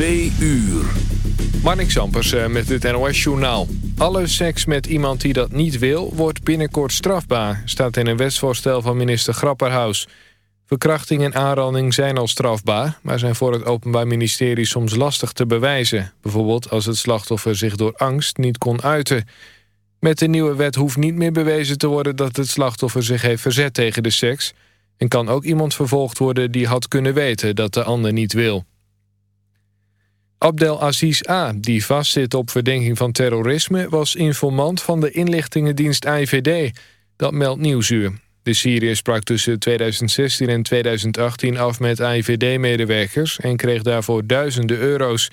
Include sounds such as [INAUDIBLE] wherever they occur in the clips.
Twee uur. Marnik Sampers eh, met het NOS-journaal. Alle seks met iemand die dat niet wil, wordt binnenkort strafbaar... staat in een wetsvoorstel van minister Grapperhaus. Verkrachting en aanranding zijn al strafbaar... maar zijn voor het Openbaar Ministerie soms lastig te bewijzen. Bijvoorbeeld als het slachtoffer zich door angst niet kon uiten. Met de nieuwe wet hoeft niet meer bewezen te worden... dat het slachtoffer zich heeft verzet tegen de seks... en kan ook iemand vervolgd worden die had kunnen weten dat de ander niet wil. Abdelaziz A., die vastzit op verdenking van terrorisme... was informant van de inlichtingendienst IVD. Dat meldt Nieuwsuur. De Syriër sprak tussen 2016 en 2018 af met IVD-medewerkers... en kreeg daarvoor duizenden euro's.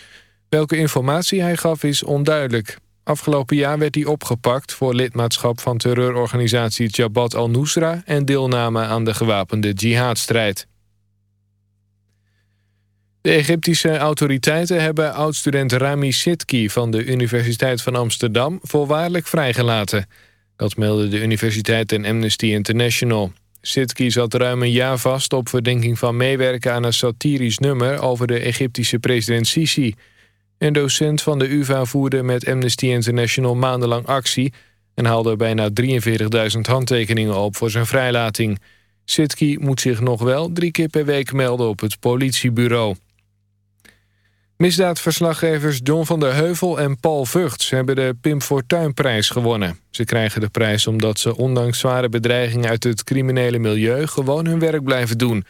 Welke informatie hij gaf is onduidelijk. Afgelopen jaar werd hij opgepakt voor lidmaatschap van terreurorganisatie Jabhat al-Nusra... en deelname aan de gewapende jihadstrijd. De Egyptische autoriteiten hebben oud-student Rami Sitki van de Universiteit van Amsterdam voorwaardelijk vrijgelaten. Dat meldde de universiteit en Amnesty International. Sitki zat ruim een jaar vast op verdenking van meewerken aan een satirisch nummer over de Egyptische president Sisi. Een docent van de UvA voerde met Amnesty International maandenlang actie en haalde bijna 43.000 handtekeningen op voor zijn vrijlating. Sitki moet zich nog wel drie keer per week melden op het politiebureau. Misdaadverslaggevers John van der Heuvel en Paul Vugts... hebben de Pim Fortuynprijs gewonnen. Ze krijgen de prijs omdat ze ondanks zware bedreigingen... uit het criminele milieu gewoon hun werk blijven doen.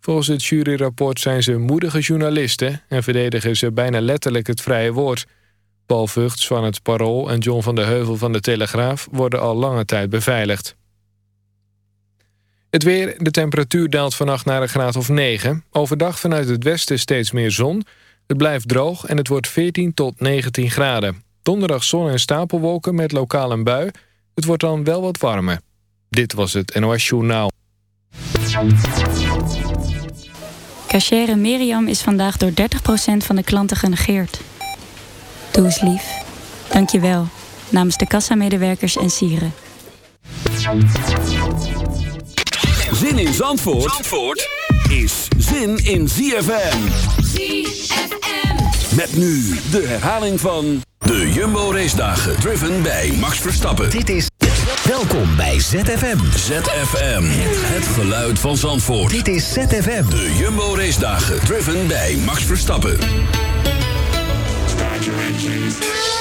Volgens het juryrapport zijn ze moedige journalisten... en verdedigen ze bijna letterlijk het vrije woord. Paul Vugts van het Parool en John van der Heuvel van de Telegraaf... worden al lange tijd beveiligd. Het weer, de temperatuur daalt vannacht naar een graad of 9. Overdag vanuit het westen steeds meer zon... Het blijft droog en het wordt 14 tot 19 graden. Donderdag zon en stapelwolken met lokaal een bui. Het wordt dan wel wat warmer. Dit was het NOS Journaal. Cachere Miriam is vandaag door 30% van de klanten genegeerd. Doe eens lief. Dank je wel. Namens de kassamedewerkers en sieren. Zin in Zandvoort, Zandvoort? Is zin in ZFM. Met nu de herhaling van de Jumbo Race Dagen. Driven bij Max Verstappen. Dit is... Welkom bij ZFM. ZFM. Het geluid van Zandvoort. Dit is ZFM. De Jumbo Race Dagen. Driven bij Max Verstappen. We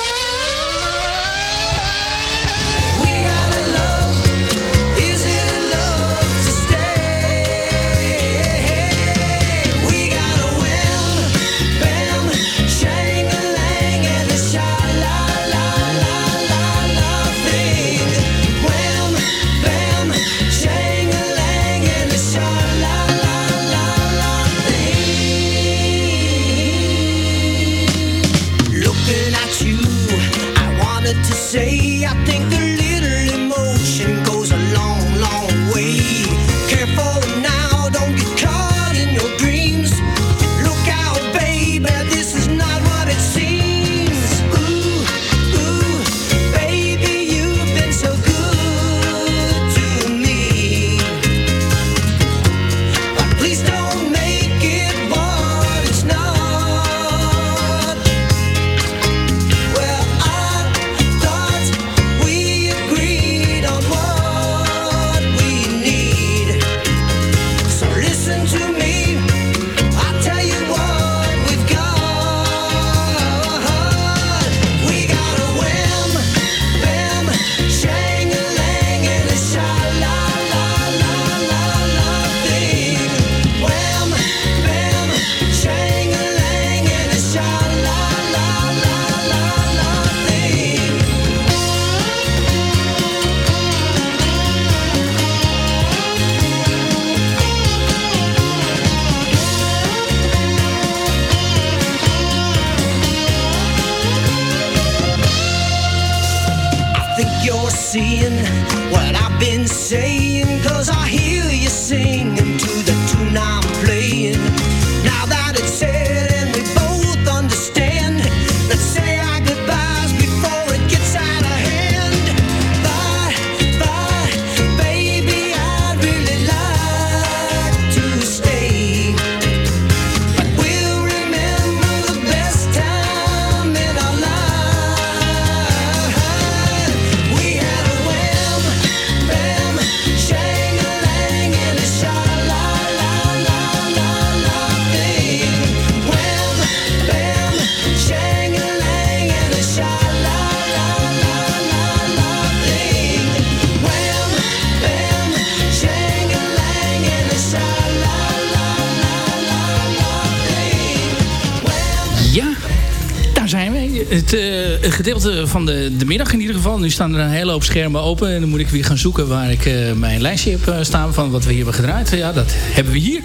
de, middag in ieder geval. Nu staan er een hele hoop schermen open. En dan moet ik weer gaan zoeken waar ik uh, mijn lijstje heb uh, staan van wat we hier hebben gedraaid. Ja, dat hebben we hier.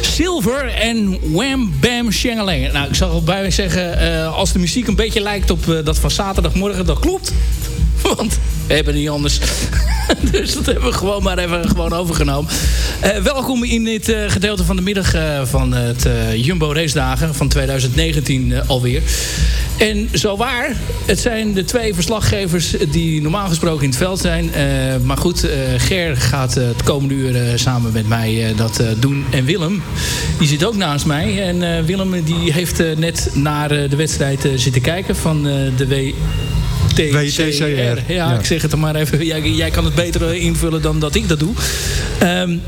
Silver en Wham Bam Shangalang. Nou, ik zal bij zeggen, als de muziek een beetje lijkt op dat van zaterdagmorgen, dat klopt. [LAUGHS] Want we hebben niet anders. [LAUGHS] dus dat hebben we gewoon maar even gewoon overgenomen. Uh, welkom in dit uh, gedeelte van de middag uh, van het Jumbo Race Dagen van 2019 alweer. En zo waar, het zijn de twee verslaggevers die normaal gesproken in het veld zijn. maar goed, Ger gaat het komende uur samen met mij dat doen. En Willem, die zit ook naast mij. En Willem die heeft net naar de wedstrijd zitten kijken van de W... WTCR. Ja, ik zeg het er maar even. Jij, jij kan het beter invullen dan dat ik dat doe. Um,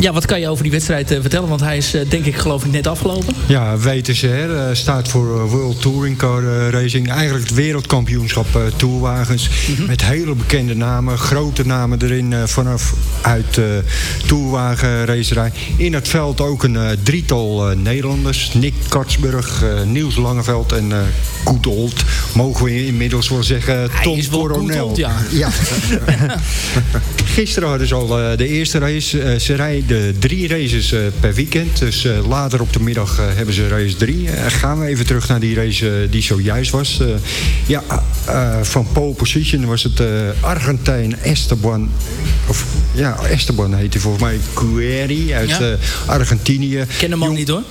ja, wat kan je over die wedstrijd uh, vertellen? Want hij is uh, denk ik geloof ik net afgelopen. Ja, WTCR uh, staat voor World Touring Car Racing. Eigenlijk het wereldkampioenschap tourwagens. Mm -hmm. Met hele bekende namen. Grote namen erin vanaf uit tourwagenracerij. In het veld ook een drietal Nederlanders. Nick Katsburg, Niels Langeveld en Koedold. Mogen we inmiddels wel zeggen Tom Coronel. ja. ja. [LAUGHS] Gisteren hadden ze al de eerste race. ze rijden de drie races uh, per weekend. Dus uh, later op de middag uh, hebben ze race 3. gaan we even terug naar die race die zojuist was. ja, van pole position was het Argentijn Esteban. Of ja, Esteban heet hij volgens mij. Cueri uit ja. Argentinië. Ik ken hem al niet hoor.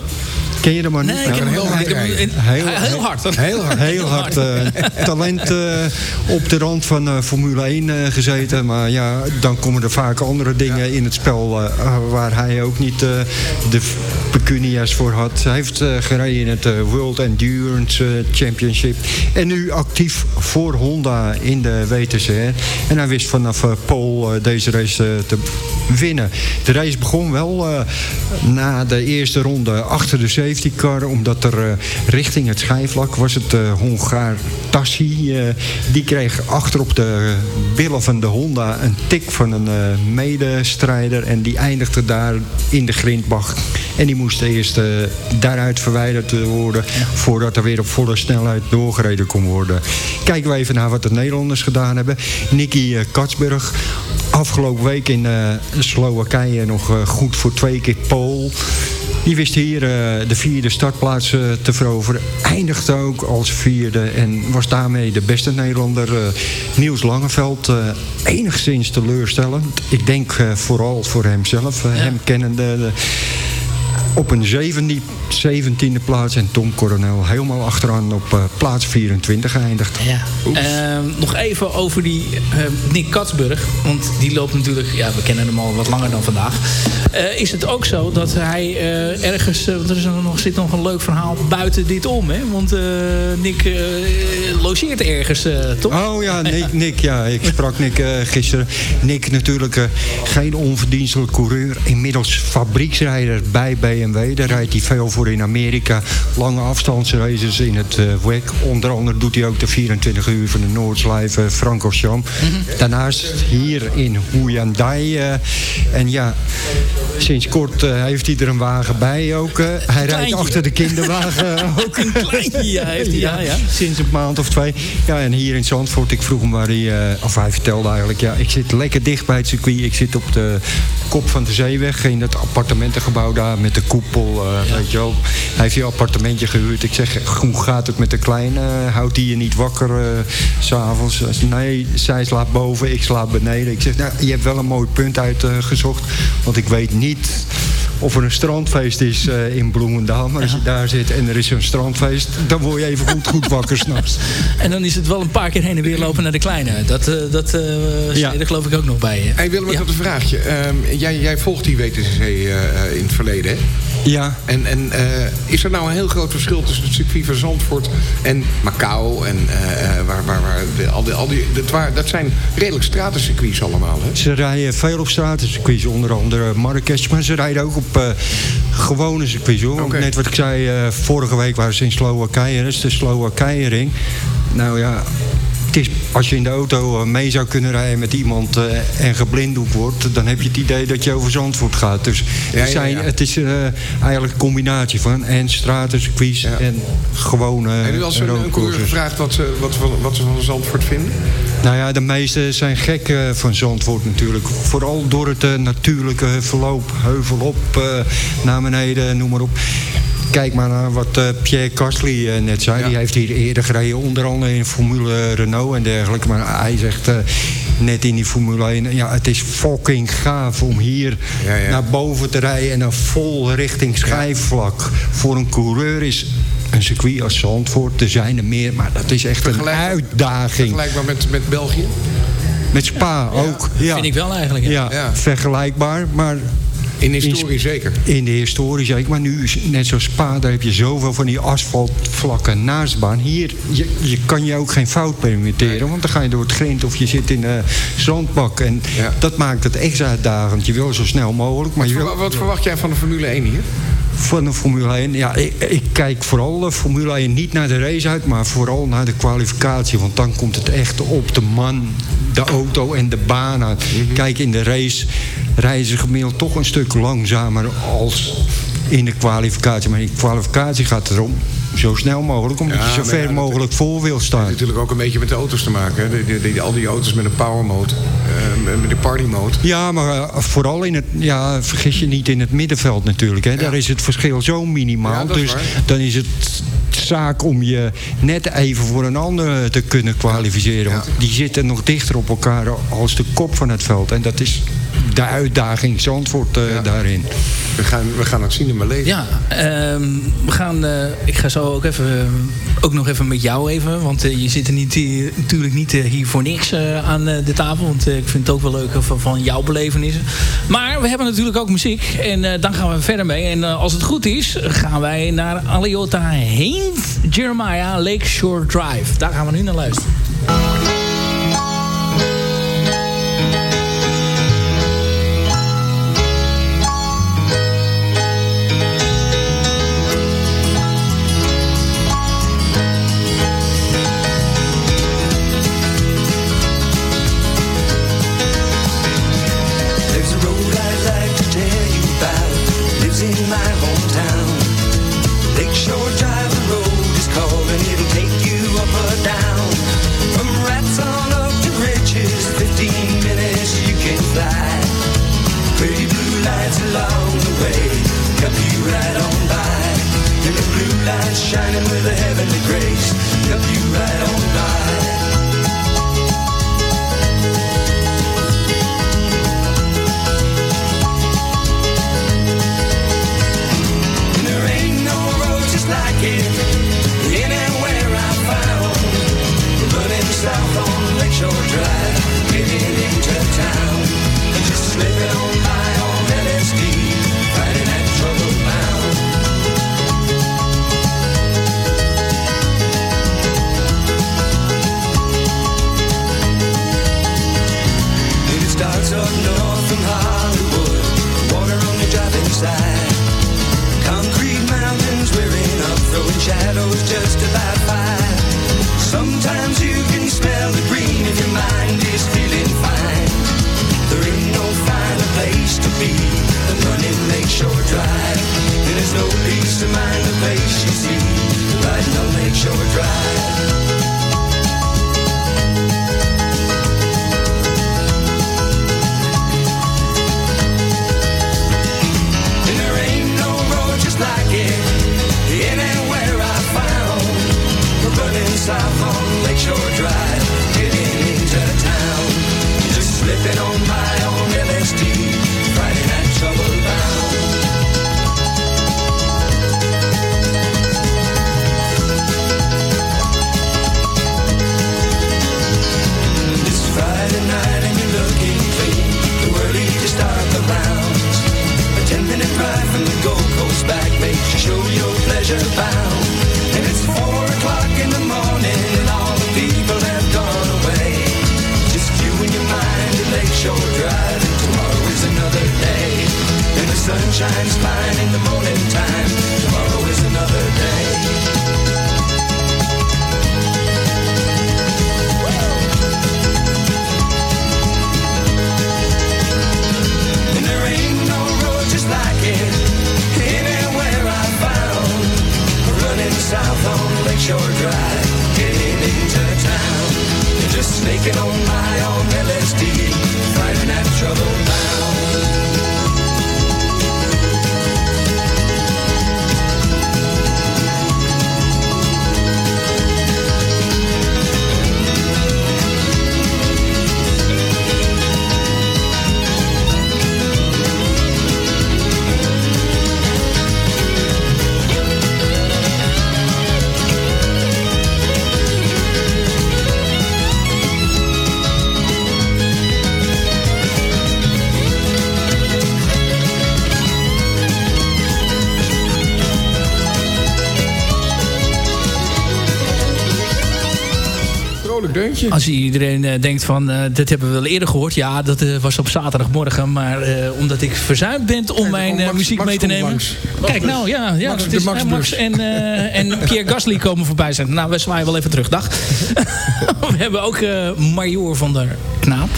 Ken je hem maar niet? Nee, ik ken hem. Heel, heel, [LAUGHS] heel, hard. Heel hard. Heel hard. Uh, talent uh, op de rand van uh, Formule 1 gezeten. Maar ja, dan komen er vaak andere dingen in het spel... waar hij ook niet de pecunia's voor had. Hij heeft gereden in het World Endurance Championship. En nu actief voor Honda in de WTCR. En hij wist vanaf Pole deze race te winnen. De race begon wel na de eerste ronde achter de zee safety car. Omdat er uh, richting het schijfvlak was het uh, Hongaar Tassi. Uh, die kreeg achter op de billen van de Honda een tik van een medestrijder. En die eindigde daar in de grindbach. En die moest eerst daaruit verwijderd worden. Voordat er weer op volle snelheid doorgereden kon worden. Kijken we even naar wat de Nederlanders gedaan hebben. Nicky Katsburg afgelopen week in Slowakije nog goed voor twee keer Pool. Die wist hier uh, de vierde startplaats te veroveren. Eindigde ook als vierde en was daarmee de beste Nederlander. Niels Langeveld, enigszins teleurstellend. Ik denk vooral voor hemzelf, ja. hem kennende... Op een zevende, zeventiende plaats. En Tom Coronel helemaal achteraan op uh, plaats 24 geëindigd. Ja. Uh, nog even over die uh, Nick Katsburg. Want die loopt natuurlijk... Ja, we kennen hem al wat langer dan vandaag. Uh, is het ook zo dat hij ergens... er is nog, zit nog een leuk verhaal buiten dit om. Hè? Want Nick logeert ergens, toch? Oh [LAUGHS] ja, Nick. Nick ja, ik sprak Nick gisteren. Nick natuurlijk geen onverdienstelijk coureur. Inmiddels fabrieksrijder bij BMW. BMW. Daar rijdt hij veel voor in Amerika. Lange afstandsraces in het uh, WEC. Onder andere doet hij ook de 24 uur van de Noordslijf uh, Francorchamps. Mm -hmm. Daarnaast hier in Hyundai. Uh, en ja, sinds kort heeft hij er een wagen bij ook. hij rijdt achter de kinderwagen [LAUGHS] ook. een kleintje ja, heeft hij, ja, ja. Sinds een maand of twee. Ja, en hier in Zandvoort, ik vroeg hem waar hij... of hij vertelde eigenlijk, ja, ik zit lekker dicht bij het circuit. Ik zit op de kop van de zeeweg in het appartementengebouw daar met de koepel, uh, ja. weet je wel. Hij heeft je appartementje gehuurd. Ik zeg, hoe gaat het met de kleine? Houdt die je niet wakker uh, s'avonds? Nee, zij slaapt boven, ik slaap beneden. Ik zeg, nou, je hebt wel een mooi punt uitgezocht. want ik weet niet of er een strandfeest is uh, in Bloemendaal. Maar als je daar zit en er is een strandfeest... dan word je even goed, goed wakker s'nachts. En dan is het wel een paar keer heen en weer lopen naar de kleine. Dat, uh, dat uh, ja. er geloof ik ook nog bij. Hey Willem, ik ja. had een vraagje. Um, jij, jij volgt die WTCC in het verleden, hè? Ja. En, en is er nou een heel groot verschil tussen het circuit van Zandvoort en Macau? En waar, waar, waar de, al die, al die, dat, waar, dat zijn redelijk stratencircuits allemaal, hè? Ze rijden veel op stratencircuits, onder andere Marrakesh. Maar ze rijden ook op uh, gewone circuits. Hoor. Okay. Net wat ik zei, vorige week waren ze in Slowakije. Dat is de Slowakije ring. Nou ja, het is, als je in de auto eh, mee zou kunnen rijden met iemand uh, en geblinddoekt wordt, dan heb je het idee dat je over Zandvoort gaat. Dus ja, zijn, het is uh, eigenlijk een combinatie van en stratencircuits en gewone. En u als een, een coureur gevraagd wat ze, wat, wat ze van Zandvoort vinden? Nou ja, de meesten zijn gek van Zandvoort natuurlijk. Vooral door het natuurlijke verloop, heuvel op, naar beneden, noem maar op. Kijk maar naar wat uh, Pierre Gasly uh, net zei. Die heeft hier eerder gereden, onder andere in Formule Renault en dergelijke. Maar hij zegt uh, net in die Formule 1... Ja, het is fucking gaaf om hier ja, ja. naar boven te rijden... en dan vol richting schijfvlak. Voor een coureur is een circuit als Zandvoort. Er zijn er meer, maar dat is echt een uitdaging. Vergelijkbaar met, met België? Met Spa ook. Ja. Vind ik wel eigenlijk. Ja, ja vergelijkbaar. Maar in de historie zeker? In de historie zeker. Maar nu, net zoals Spa, daar heb je zoveel van die asfaltvlakken naastbaan. Hier, je, je kan je ook geen fout permitteren. Want dan ga je door het grind of je zit in een zandbak. En dat maakt het extra uitdagend. Je wil zo snel mogelijk. Maar wat, je wil, wat verwacht jij van de Formule 1 hier? van de Formule 1. Ja, ik, ik, kijk vooral de Formule 1 niet naar de race uit, maar vooral naar de kwalificatie. Want dan komt het echt op de man, de auto en de baan uit. Mhm. Kijk, in de race rijden ze gemiddeld toch een stuk langzamer als in de kwalificatie. Maar in de kwalificatie gaat het erom zo snel mogelijk, omdat je zo ver mogelijk voor wil staan. Het heeft natuurlijk ook een beetje met de auto's te maken. Hè? al die auto's met een power mode, uh, met de party mode. Ja, maar uh, vooral in het, ja, vergis je niet in het middenveld natuurlijk. Hè? Ja. Daar is het verschil zo minimaal. dus dan is het zaak om je net even voor een ander te kunnen kwalificeren. Want die zitten nog dichter op elkaar als de kop van het veld. En dat is de uitdaging Zandvoort uh, daarin. We gaan, we gaan het zien in mijn leven. Ja, um, we gaan, uh, ik ga zo ook, even, ook nog even met jou even. Want uh, je zit er niet, natuurlijk niet hier voor niks aan de tafel. Want ik vind het ook wel leuk van, van jouw belevenissen. Maar we hebben natuurlijk ook muziek. En dan gaan we verder mee. En als het goed is, gaan wij naar Aliota heen. Jeremiah Lakeshore Drive. Daar gaan we nu naar luisteren. Als iedereen eh, denkt van, eh, dit hebben we wel eerder gehoord. Ja, dat eh, was op zaterdagmorgen. Maar omdat ik verzuimd ben om Kijk, mijn Max- muziek Max mee te nemen. langs. Kijk, nou ja, ja Max- dat de is, Max Max Bus. en, en [LAUGHS] Pierre Gasly komen voorbij zijn. Nou, we zwaaien wel even terug. Dag. [LAUGHS] we hebben ook Major van der Knaap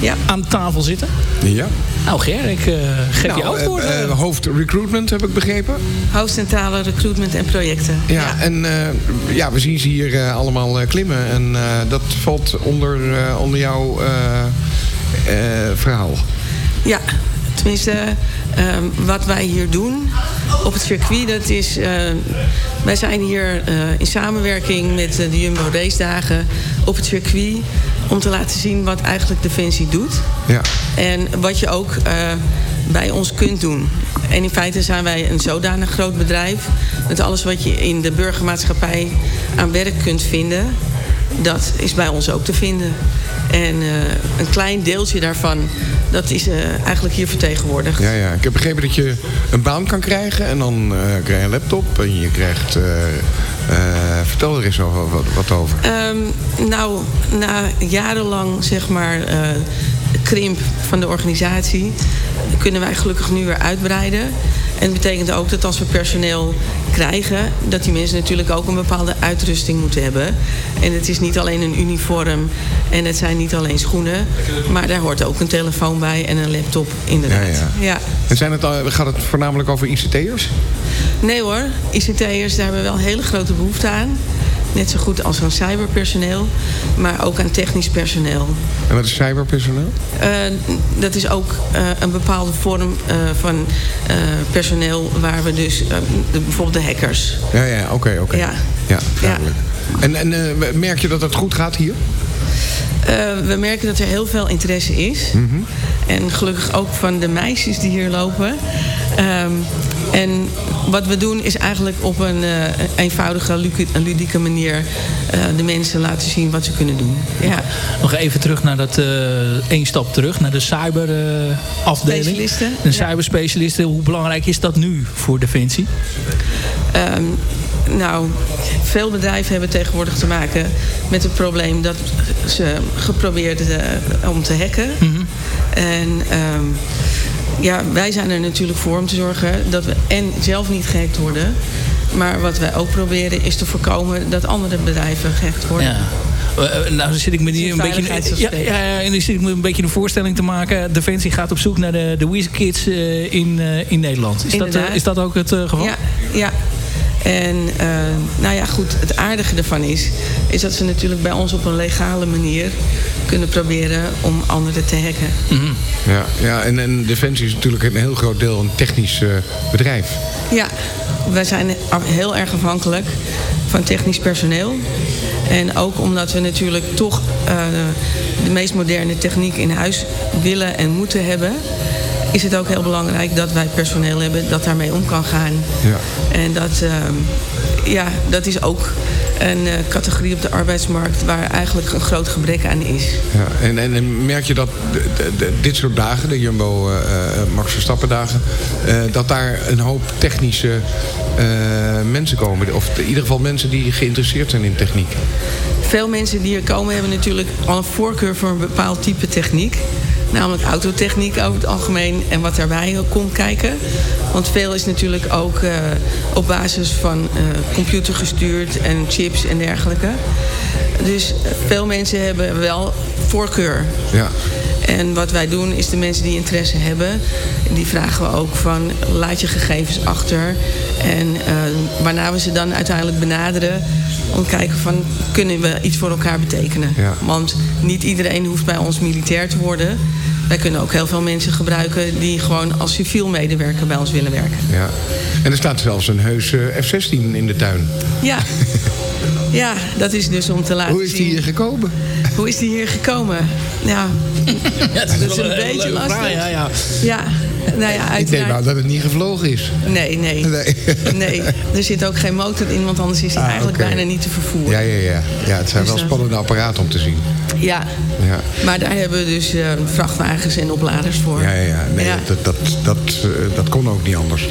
Ja. aan tafel zitten. Ja. Nou Ger, ik eh, geef je Nou, ook eh, voor. eh, hoofd recruitment heb ik begrepen. Hoofdcentrale recruitment en projecten. Ja, en eh, ja, we zien ze hier eh, allemaal eh, klimmen. En eh, dat valt onder, eh, onder jouw eh, eh, verhaal. Ja, tenminste, ehm, wat wij hier doen op het circuit, dat is... eh, wij zijn hier eh, in samenwerking met de Jumbo Race Dagen op het circuit... om te laten zien wat eigenlijk Defensie doet. Ja. En wat je ook eh, bij ons kunt doen. En in feite zijn wij een zodanig groot bedrijf... dat alles wat je in de burgermaatschappij aan werk kunt vinden... dat is bij ons ook te vinden. En eh, een klein deeltje daarvan, dat is eh, eigenlijk hier vertegenwoordigd. Ja, ja. Ik heb begrepen dat je een baan kan krijgen en dan krijg je een laptop en je krijgt... eh, vertel er eens wat, wat over. Ehm, nou, na jarenlang zeg maar eh, krimp van de organisatie kunnen wij gelukkig nu weer uitbreiden. En dat betekent ook dat als we personeel krijgen, dat die mensen natuurlijk ook een bepaalde uitrusting moeten hebben. En het is niet alleen een uniform en het zijn niet alleen schoenen, maar daar hoort ook een telefoon bij en een laptop inderdaad. Ja, ja. ja. En zijn het, gaat het voornamelijk over ICT'ers? Nee hoor, ICT'ers, daar hebben we wel hele grote behoefte aan. Net zo goed als aan cyberpersoneel, maar ook aan technisch personeel. En wat is cyberpersoneel? Eh, dat is ook eh, een bepaalde vorm eh, van personeel waar we dus, de, bijvoorbeeld de hackers. Ja, ja, oké, oké. Ja. Ja, duidelijk. En, en merk je dat het goed gaat hier? We merken dat er heel veel interesse is. En gelukkig ook van de meisjes die hier lopen. Ehm, en wat we doen is eigenlijk op een eh, eenvoudige, ludieke manier eh, de mensen laten zien wat ze kunnen doen. Ja. Nog even terug naar dat, eh één stap terug, naar de cyberafdeling. Specialisten, de ja. cyberspecialisten, hoe belangrijk is dat nu voor Defensie? Ehm, nou, veel bedrijven hebben tegenwoordig te maken met het probleem dat ze geprobeerd eh, om te hacken. En ehm, ja, wij zijn er natuurlijk voor om te zorgen dat we en zelf niet gehackt worden. Maar wat wij ook proberen is te voorkomen dat andere bedrijven gehackt worden. Ja. Eh, eh, nou, dan zit ik me hier een beetje. Ja, ja, ja, en dan zit ik me een beetje een voorstelling te maken. Defensie gaat op zoek naar de, de Kids eh, in, in Nederland. Is dat, is dat ook het geval? Ja, ja. En eh, nou ja, goed, het aardige ervan is... is dat ze natuurlijk bij ons op een legale manier kunnen proberen om anderen te hacken. Ja, ja en, en Defensie is natuurlijk een heel groot deel een technisch eh, bedrijf. Ja, wij zijn heel erg afhankelijk van technisch personeel. En ook omdat we natuurlijk toch eh, de meest moderne techniek in huis willen en moeten hebben... is het ook heel belangrijk dat wij personeel hebben dat daarmee om kan gaan. Ja. En dat, ehm, ja, dat is ook een eh, categorie op de arbeidsmarkt waar eigenlijk een groot gebrek aan is. Ja, en, en, en merk je dat dit soort dagen, de Jumbo eh, Max Verstappen dagen, dat daar een hoop technische mensen komen? Of in ieder geval mensen die geïnteresseerd zijn in techniek. Veel mensen die hier komen hebben natuurlijk al een voorkeur voor een bepaald type techniek. Namelijk autotechniek over het algemeen en wat daarbij komt kijken. Want veel is natuurlijk ook eh, op basis van eh, computer gestuurd en chips en dergelijke. Dus veel mensen hebben wel voorkeur. Ja. En wat wij doen is de mensen die interesse hebben, die vragen we ook van laat je gegevens achter. En eh, waarna we ze dan uiteindelijk benaderen om te kijken van kunnen we iets voor elkaar betekenen. Ja. Want niet iedereen hoeft bij ons militair te worden. Wij kunnen ook heel veel mensen gebruiken die gewoon als civiel medewerker bij ons willen werken. Ja. En er staat zelfs een heus eh, F-16 in de tuin. Ja. [LAUGHS] Ja, dat is dus om te laten Hoe is die zien. hier gekomen? Hoe is die hier gekomen? Ja, [LAUGHS] Ja, dat is wel een hele beetje lastig. vraag, Ja, ja. Ja, [LAUGHS] nou ja, Ik denk uiteraard. nou dat het niet gevlogen is. Nee, nee. [LAUGHS] Nee. Nee, er zit ook geen motor in, want anders is hij Ah, eigenlijk bijna niet te vervoeren. Ja, ja, ja. ja het zijn Dus, wel eh, spannende apparaten om te zien. Ja, Ja. maar daar hebben we dus eh, vrachtwagens en opladers voor. Ja, ja, ja. Nee, Ja. Dat, dat, dat, eh, dat kon ook niet anders.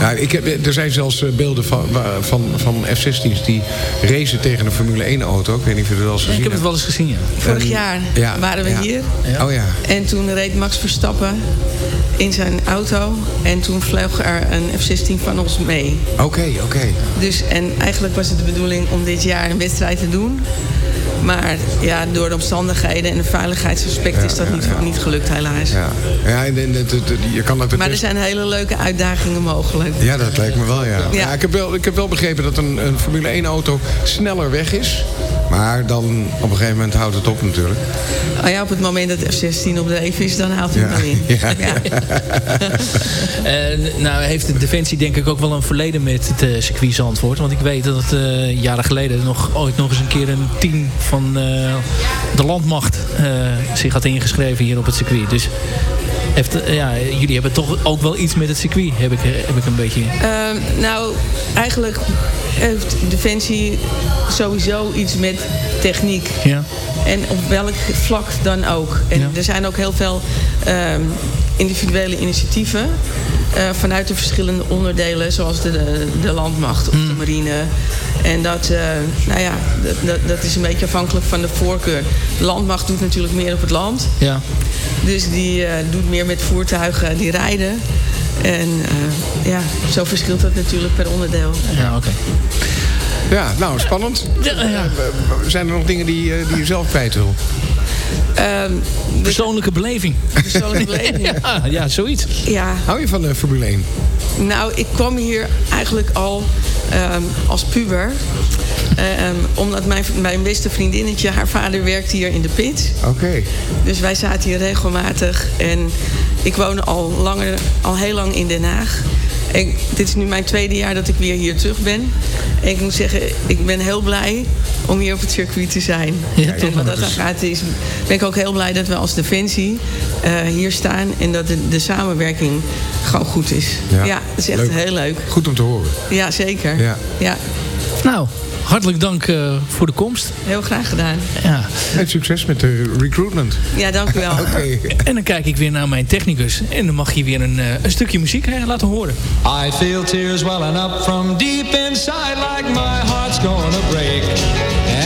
Ja, ik heb, er zijn zelfs beelden van, van, van F-16's die racen tegen een Formule 1-auto. Ik weet niet of je het wel eens Ik gezien heb het hebt. wel eens gezien, ja. Vorig jaar ja, waren we ja. hier. Oh ja. En toen reed Max Verstappen in zijn auto. En toen vloog er een F-16 van ons mee. Oké, oké. Dus, en eigenlijk was het de bedoeling om dit jaar een wedstrijd te doen. Maar ja, door de omstandigheden en de veiligheidsaspect Ja, is dat ja, niet, ja. niet gelukt helaas. Ja, ja en, en, je kan dat Maar er zijn hele leuke uitdagingen mogelijk. Ja, dat lijkt me wel, ja. ja. Ja. ik, heb wel ik heb wel begrepen dat een, een Formule 1-auto sneller weg is. Maar dan op een gegeven moment houdt het op natuurlijk. Oh ja, op het moment dat F-16 op de even is, dan haalt hij Ja. het wel in. [LAUGHS] Ja. [LAUGHS] [LAUGHS] Eh, nou heeft de Defensie denk ik ook wel een verleden met het eh, circuit Zandvoort. Want ik weet dat het eh, jaren geleden nog, ooit nog eens een keer een team van eh, de landmacht eh, zich had ingeschreven hier op het circuit. Dus heeft, eh, ja, jullie hebben toch ook wel iets met het circuit, heb ik, eh, heb ik een beetje... Ehm, nou, eigenlijk heeft Defensie sowieso iets met techniek. Ja. En op welk vlak dan ook. En Ja. er zijn ook heel veel ehm, individuele initiatieven. eh, vanuit de verschillende onderdelen, zoals de, de, de landmacht of de marine. En dat, nou ja, dat, dat, dat is een beetje afhankelijk van de voorkeur. De landmacht doet natuurlijk meer op het land. Ja. Dus die eh, doet meer met voertuigen die rijden. En eh, ja, zo verschilt dat natuurlijk per onderdeel. Ja, oké. Ja, nou, spannend. Ja, ja. Eh, Zijn er nog dingen die, die je zelf kwijt wil? Ehm, Persoonlijke beleving. persoonlijke beleving. [LAUGHS] Ja, ja, zoiets. Ja, Hou je van de Formule 1? Nou, ik kwam hier eigenlijk al ehm, als puber. Ehm, omdat mijn, mijn beste vriendinnetje, haar vader werkt hier in de pit. Oké. Dus wij zaten hier regelmatig. En ik woon al, langer, al heel lang in Den Haag. En dit is nu mijn tweede jaar dat ik weer hier terug ben. En ik moet zeggen, ik ben heel blij om hier op het circuit te zijn. Ja, en toch wat dat dan gaat, is, ben ik ook heel blij dat we als Defensie eh, hier staan. En dat de, de samenwerking gewoon goed is. Ja. Ja, dat is echt Leuk. heel leuk. Goed om te horen. Ja, zeker. Ja. ja Nou, hartelijk dank eh, voor de komst. heel graag gedaan. Ja. En succes met de recruitment. Ja, dank u wel. [LAUGHS] Oké. En dan kijk ik weer naar mijn technicus. En dan mag je weer een, eh, een stukje muziek eh, laten horen. I feel tears welling up from deep inside like my heart's gonna break.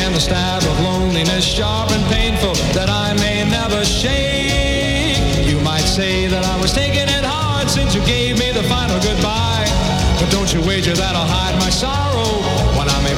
And the stab of loneliness sharp and painful that I may never shake. You might say that I was taking it hard since you gave me the final goodbye. But don't you wager that I'll hide my sorrow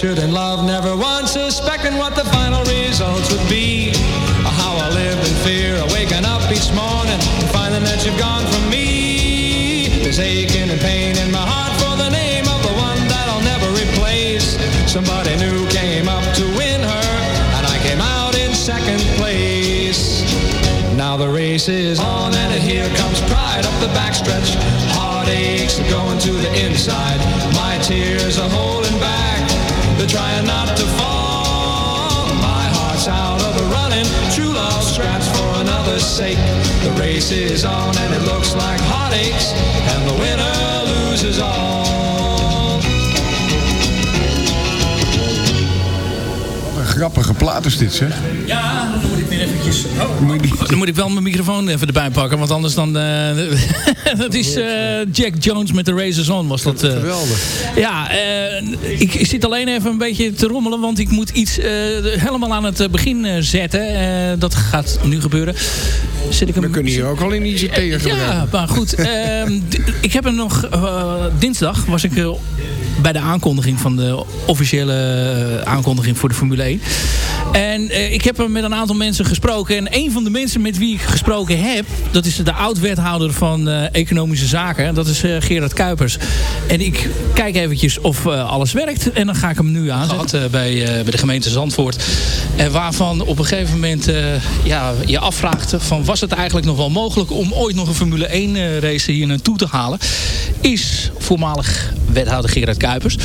I ventured in love, never once suspecting what the final results would be. How I lived in fear, of waking up each morning and finding that you've gone from me. There's aching and pain in my heart for the name of the one that I'll never replace. Somebody new came up to win her, and I came out in second place. Now the race is on and here comes pride up the backstretch. Heartaches are going to the inside. My tears are holding back. Trying not to fall. My heart's out of the running. True love scraps for another's sake. The race is on and it looks like heartaches. And the winner loses all. Grappige plaat is dit, zeg. Ja, dan moet ik weer eventjes... Oh, dan moet ik wel mijn microfoon even erbij pakken, want anders dan... Uh, [LAUGHS] dat is uh, Jack Jones met de Razors On, was dat. Uh, Geweldig. Ja, ik, ik, zit alleen even een beetje te rommelen, want ik moet iets helemaal aan het begin zetten. dat gaat nu gebeuren. Zit ik hem... We kunnen hier ook al in ICT gebruiken. Ja, maar goed. [LAUGHS] Ehm, ik heb hem nog... dinsdag was ik bij de aankondiging van de officiële eh, aankondiging voor de Formule 1. En uh, ik heb er met een aantal mensen gesproken. En een van de mensen met wie ik gesproken heb... dat is de oud-wethouder van uh, Economische Zaken. Dat is Gerard Kuipers. En ik kijk eventjes of alles werkt. En dan ga ik hem nu aanzetten bij, bij de gemeente Zandvoort. En waarvan op een gegeven moment ja, je afvraagt... van was het eigenlijk nog wel mogelijk... om ooit nog een Formule 1 race hier naartoe te halen... is voormalig wethouder Gerard Kuipers.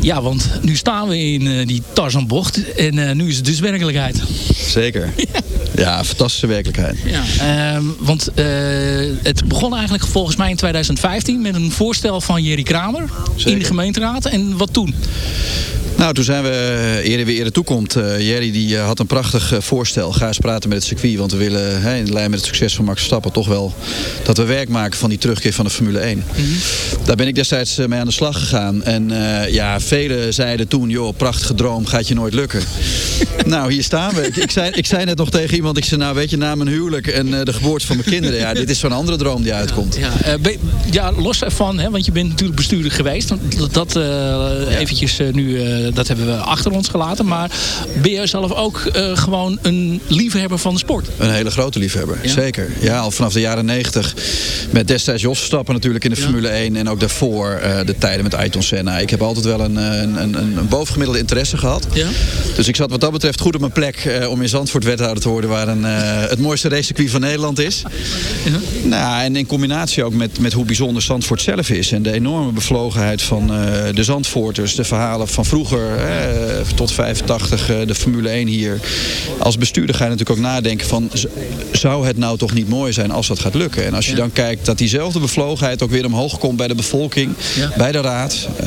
Ja, want nu staan we in uh, die Tarzanbocht. En uh, nu is het dus werkelijkheid. Zeker. [LAUGHS] ja. ja, fantastische werkelijkheid. Ja, uh, want uh, het begon eigenlijk volgens mij in 2015 met een voorstel van Jerry Kramer Zeker. in de gemeenteraad. En wat toen? Nou, toen zijn we eh, eerder weer eerder toekomt. Uh, Jerry die, uh, had een prachtig voorstel. Ga eens praten met het circuit. Want we willen in lijn met het succes van Max Verstappen toch wel dat we werk maken van die terugkeer van de Formule 1. Mm -hmm. Daar ben ik destijds mee aan de slag gegaan. En ja, velen zeiden toen, joh, prachtige droom, gaat je nooit lukken. [LAUGHS] nou, hier staan we. Ik, ik, zei, ik zei net nog tegen iemand, ik zei nou weet je, na mijn huwelijk en de geboorte van mijn kinderen. Ja, dit is zo'n andere droom die uitkomt. Ja, ja, ja los ervan, hè, want je bent natuurlijk bestuurder geweest. Dat, dat eventjes nu dat hebben we achter ons gelaten. Maar ben jij zelf ook uh, gewoon een liefhebber van de sport? Een hele grote liefhebber, ja? zeker. Ja, al vanaf de jaren 90. Met destijds Jos Verstappen natuurlijk in de Formule 1. En ook daarvoor uh, de tijden met Ayrton Senna. Ik heb altijd wel een, een, een, een bovengemiddelde interesse gehad. Ja? Dus ik zat wat dat betreft goed op mijn plek uh, om in Zandvoort wethouder te worden. Waar een, het mooiste racecircuit van Nederland is. Ja? Nou, en in combinatie ook met, met hoe bijzonder Zandvoort zelf is. En de enorme bevlogenheid van de Zandvoorters. De verhalen van vroeger tot 85 eh, de Formule 1 hier. Als bestuurder ga je natuurlijk ook nadenken van... zou het nou toch niet mooi zijn als dat gaat lukken? En als je dan kijkt dat diezelfde bevlogenheid ook weer omhoog komt bij de bevolking, bij de raad. Uh,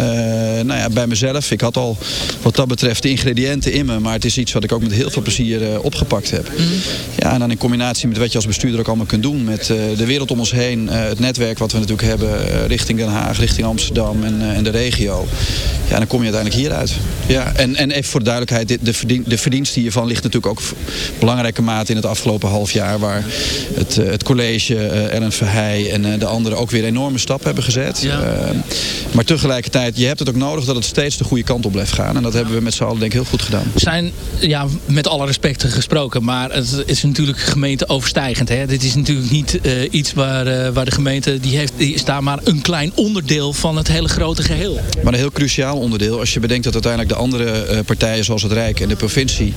nou ja, bij mezelf. Ik had al wat dat betreft de ingrediënten in me, maar het is iets wat ik ook met heel veel plezier uh, opgepakt heb. Mm -hmm. Ja, en dan in combinatie met wat je als bestuurder ook allemaal kunt doen met de wereld om ons heen, het netwerk wat we natuurlijk hebben richting Den Haag, richting Amsterdam en, en de regio. Ja, dan kom je uiteindelijk hieruit. Ja, en, en even voor de duidelijkheid, de, verdien, de verdienst hiervan ligt natuurlijk ook belangrijke mate in het afgelopen half jaar. Waar het, het college, uh, Ellen Verheij en uh, de anderen ook weer enorme stappen hebben gezet. Ja. Maar tegelijkertijd, je hebt het ook nodig dat het steeds de goede kant op blijft gaan. En dat hebben we met z'n allen denk ik heel goed gedaan. Zijn, ja, met alle respect gesproken, maar het is natuurlijk gemeenteoverstijgend. Hè? Dit is natuurlijk niet iets waar, waar de gemeente, die, heeft, die is daar maar een klein onderdeel van het hele grote geheel. Maar een heel cruciaal onderdeel als je bedenkt dat uiteindelijk de andere uh, partijen zoals het Rijk en de provincie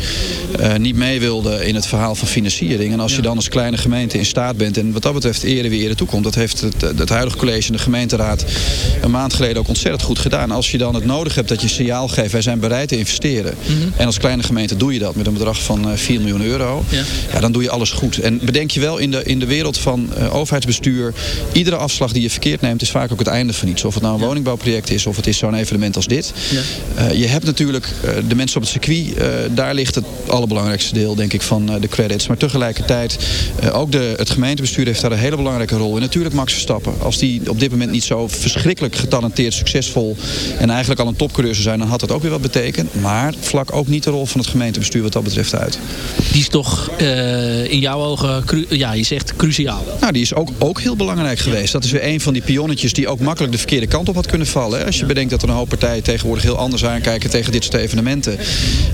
niet mee wilden in het verhaal van financiering. En als ja. je dan als kleine gemeente in staat bent en wat dat betreft eerder weer eerder toekomt. Dat heeft het, het huidige college en de gemeenteraad een maand geleden ook ontzettend goed gedaan. Als je dan het nodig hebt dat je signaal geeft, wij zijn bereid te investeren. Mm -hmm. En als kleine gemeente doe je dat met een bedrag van uh, 4 miljoen euro. Ja. ja. dan doe je alles goed. En bedenk je wel in de, in de wereld van uh, overheidsbestuur, iedere afslag die je verkeerd neemt is vaak ook het einde van iets. Of het nou een ja. woningbouwproject is of het is zo'n evenement als dit. Ja. Uh, je hebt natuurlijk uh, de mensen op het circuit. Daar ligt het allerbelangrijkste deel, denk ik, van de credits. Maar tegelijkertijd, ook de, het gemeentebestuur heeft daar een hele belangrijke rol. En natuurlijk Max Verstappen. Als die op dit moment niet zo verschrikkelijk getalenteerd, succesvol... en eigenlijk al een topcoureur zou zijn, dan had dat ook weer wat betekend. Maar vlak ook niet de rol van het gemeentebestuur wat dat betreft uit. Die is toch in jouw ogen, ja, je zegt cruciaal. Nou, die is ook, ook heel belangrijk geweest. Dat is weer een van die pionnetjes die ook makkelijk de verkeerde kant op had kunnen vallen. Als je bedenkt dat er een hoop partijen tegenwoordig heel anders aankijken tegen dit soort evenementen.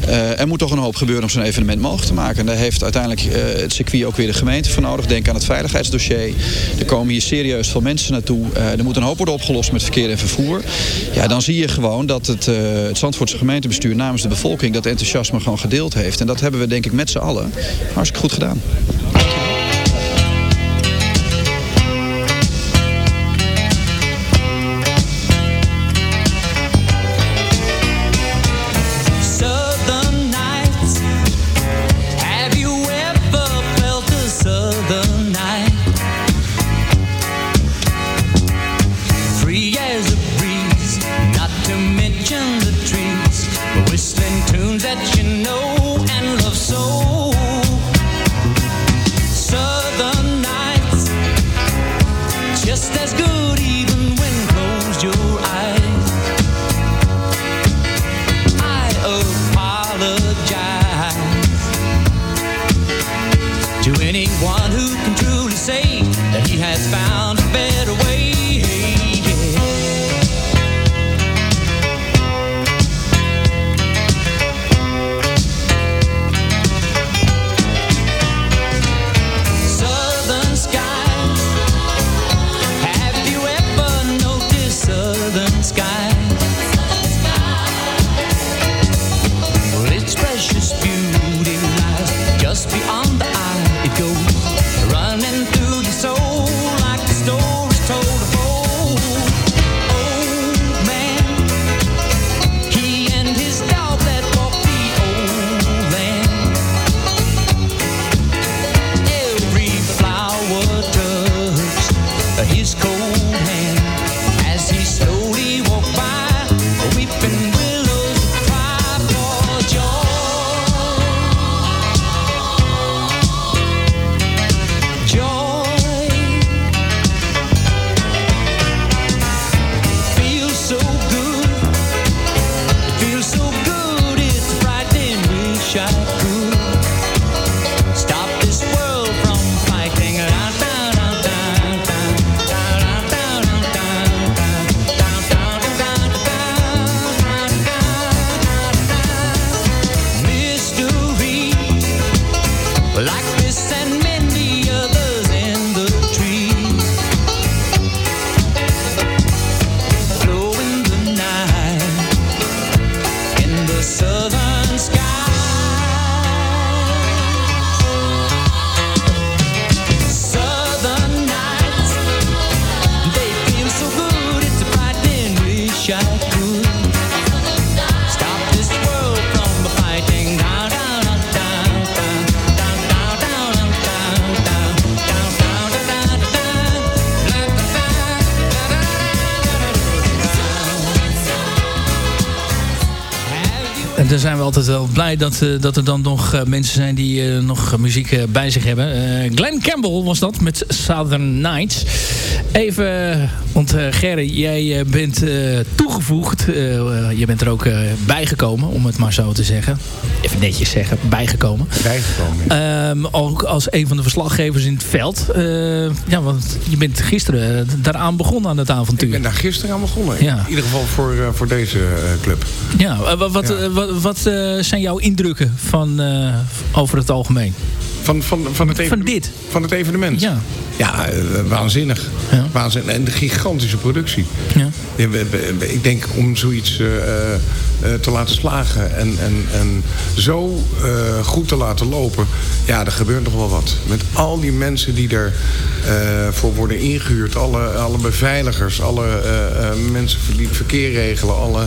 Uh, er moet toch een hoop gebeuren om zo'n evenement mogelijk te maken. En daar heeft uiteindelijk uh, het circuit ook weer de gemeente voor nodig. Denk aan het veiligheidsdossier. Er komen hier serieus veel mensen naartoe. Er moet een hoop worden opgelost met verkeer en vervoer. Ja, dan zie je gewoon dat het, het Zandvoortse gemeentebestuur namens de bevolking dat enthousiasme gewoon gedeeld heeft. En dat hebben we denk ik met z'n allen hartstikke goed gedaan. Dat, eh, dat er dan nog eh, mensen zijn die eh, nog muziek bij zich hebben. Glenn Campbell was dat met Southern Nights. Even, want eh Gerry, jij eh, bent eh, toegevoegd. Je bent er ook bijgekomen, om het maar zo te zeggen. Even netjes zeggen, bijgekomen. Bijgekomen. Ehm, ook als een van de verslaggevers in het veld. Ja, want je bent gisteren daaraan begonnen aan het avontuur. Ik ben daar gisteren aan begonnen. Ja. In ieder geval voor, voor deze club. Ja, wat, wat, wat, wat, zijn jouw indrukken van, over het algemeen? Van, van, van, het Van dit? Van het evenement? Ja. Ja, eh, waanzinnig. waanzinnig. En de gigantische productie. Ja. Ja, we- ik denk om zoiets eh, eh, te laten slagen en, en, en zo goed te laten lopen. Ja, er gebeurt nog wel wat. Met al die mensen die er eh, voor worden ingehuurd. Alle, alle beveiligers, alle mensen die het verkeer regelen. Alle,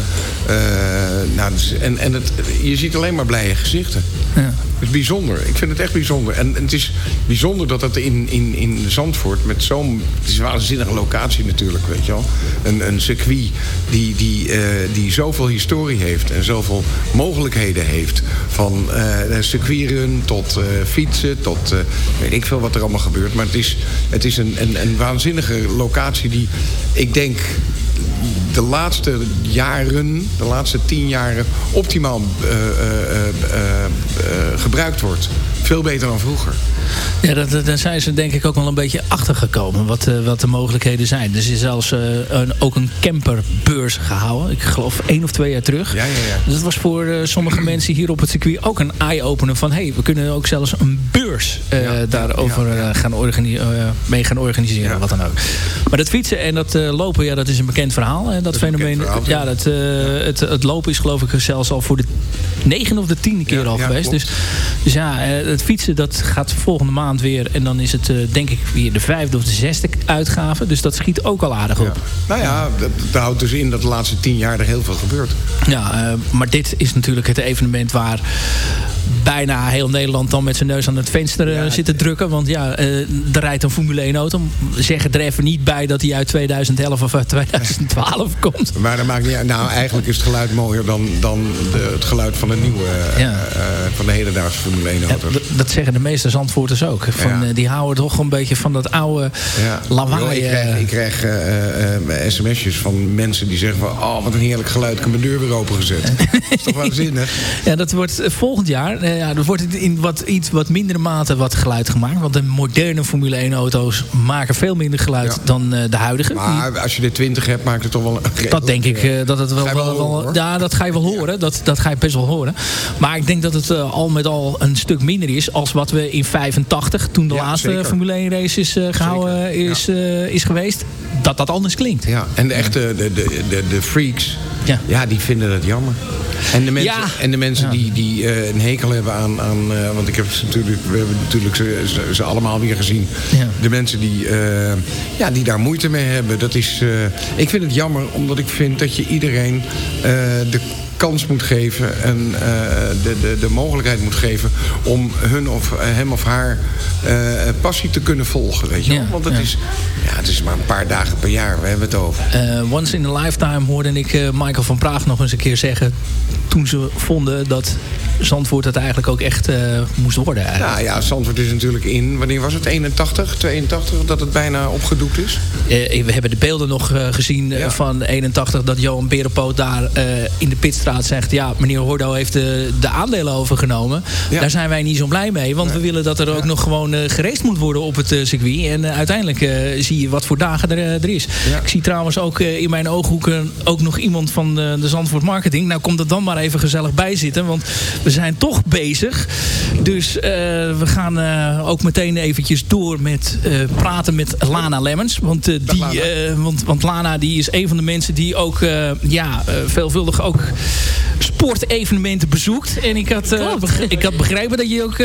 nou, dus- en en het, je ziet alleen maar blije gezichten. Ja. Het is bijzonder. Ik vind het echt bijzonder. En, het is bijzonder dat het in, in, in Zandvoort met zo'n... Het is een waanzinnige locatie natuurlijk, weet je wel. Een, een circuit die, die, eh, die zoveel historie heeft en zoveel mogelijkheden heeft. Van circuitrun tot fietsen, tot weet ik veel wat er allemaal gebeurt. Maar het is, het is een, een waanzinnige locatie die, ik denk de laatste jaren, de laatste tien jaren, optimaal eh, eh, eh, gebruikt wordt. Veel beter dan vroeger. Ja, dat, daar zijn ze denk ik ook wel een beetje achter gekomen. Wat, eh, wat de mogelijkheden zijn. Er is zelfs eh, een, ook een camperbeurs gehouden. Ik geloof één of twee jaar terug. Ja, ja, ja. Dus dat was voor eh, sommige mensen hier op het circuit ook een eye-opener. Van hey, we kunnen ook zelfs een beurs daarover eh, gaan mee gaan organiseren. Wat dan ook. Maar dat fietsen en dat lopen, ja, dat is een bekend verhaal. Hè, dat, fenomeen. verhaal, ja, dat, Het, het lopen is geloof ik zelfs al voor de negende of de tiende keer al ja, geweest. Dus, dus ja, het fietsen dat gaat volgende maand weer. En dan is het eh, denk ik weer de vijfde of de zesde uitgave. Dus dat schiet ook al aardig op. Nou ja, dat, dat houdt dus in dat de laatste tien jaar er heel veel gebeurt. Ja, eh, maar dit is natuurlijk het evenement waar bijna heel Nederland dan met zijn neus aan het venster eh, zit te drukken. Want ja, er rijdt een Formule 1 auto. Zeg er even niet bij dat hij uit 2011 of uit 2012 [LAUGHS] komt. Maar dat maakt niet uit. Nou, eigenlijk is het geluid mooier dan, dan de, het geluid van de nieuwe, Ja. van de hedendaagse Formule 1 auto's. Dat, zeggen de meeste Zandvoorters supporters ook. Van, die houden toch een beetje van dat oude ja. lawaai. ik krijg, ik krijg sms'jes van mensen die zeggen van... oh, wat een heerlijk geluid, ik heb mijn deur weer opengezet. dat [LAUGHS] is toch waanzinnig? Ja, dat wordt volgend jaar... ja, er wordt in wat, iets wat mindere mate wat geluid gemaakt. Want de moderne Formule 1 auto's maken veel minder geluid dan de huidige. Maar als je de 20 hebt, maakt het toch wel... Een dat denk ik dat het wel... wel, wel ja, dat ga je wel horen. Dat, dat ga je best wel horen. Maar ik denk dat het al met al een stuk minder is... als wat we in 85, toen de laatste Formule 1 race is gehouden is, is geweest... dat dat anders klinkt. Ja, en de echte de, de, de, de freaks, ja. ja, die vinden het jammer. En de mensen, en de mensen die, die uh, een hekel hebben aan... aan uh, want ik heb natuurlijk, we hebben natuurlijk ze, ze, ze allemaal weer gezien. Ja. De mensen die, uh, ja, die daar moeite mee hebben. Dat is, ik vind het jammer omdat ik vind dat je iedereen de kans moet geven en uh, de, de, de mogelijkheid moet geven om hun of hem of haar uh, passie te kunnen volgen. Weet je ja, Want het, ja. is, ja, het is maar een paar dagen per jaar, we hebben het over. Uh, once in a lifetime hoorde ik Michael van Praag nog eens een keer zeggen... toen ze vonden dat Zandvoort het eigenlijk ook echt uh, moest worden. Eigenlijk. Ja, ja, Zandvoort is natuurlijk in, wanneer was het? 81, 82, dat het bijna opgedoekt is? Uh, we hebben de beelden nog uh, gezien ja. van 81, dat Johan Berenpoot daar in de pitstraat zegt... ja, meneer Hordo heeft de, de aandelen overgenomen. Ja. Daar zijn wij niet zo blij mee, want nee. we willen dat er ook nog gewoon gereest moet worden op het circuit. En uiteindelijk zie je wat voor dagen er, er is. Ik zie trouwens ook in mijn ooghoeken ook nog iemand van de, de Zandvoort Marketing. Nou, komt er dan maar even gezellig bij zitten, want we zijn toch bezig. Dus uh, we gaan uh, ook meteen eventjes door met uh, praten met Lana Lemmens. Want, die, Lana. want, want Lana die is een van de mensen die ook ja, veelvuldig ook sportevenementen bezoekt. En ik had, ik had begrepen dat je ook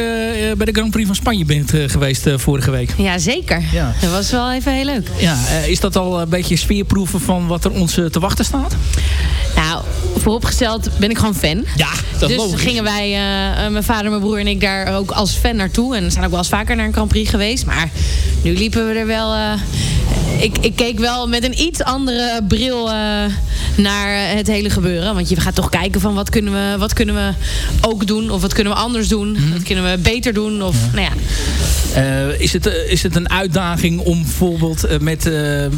bij de Grand Prix van Spanje bent geweest vorige week. Ja, zeker. Ja. Dat was wel even heel leuk. Ja, is dat al een beetje sfeerproeven van wat er ons te wachten staat? Nou, vooropgesteld ben ik gewoon fan. Ja, dat dus logisch. gingen wij, mijn vader, mijn broer en ik daar ook als fan naartoe. En we zijn ook wel eens vaker naar een Grand Prix geweest. Maar nu liepen we er wel... Ik, ik, keek wel met een iets andere bril uh, naar het hele gebeuren. Want je gaat toch kijken van wat kunnen we, wat kunnen we ook doen. Of wat kunnen we anders doen. Mm -hmm. Wat kunnen we beter doen. Of, ja. Nou ja. Uh, is, het, uh, is het een uitdaging om bijvoorbeeld met,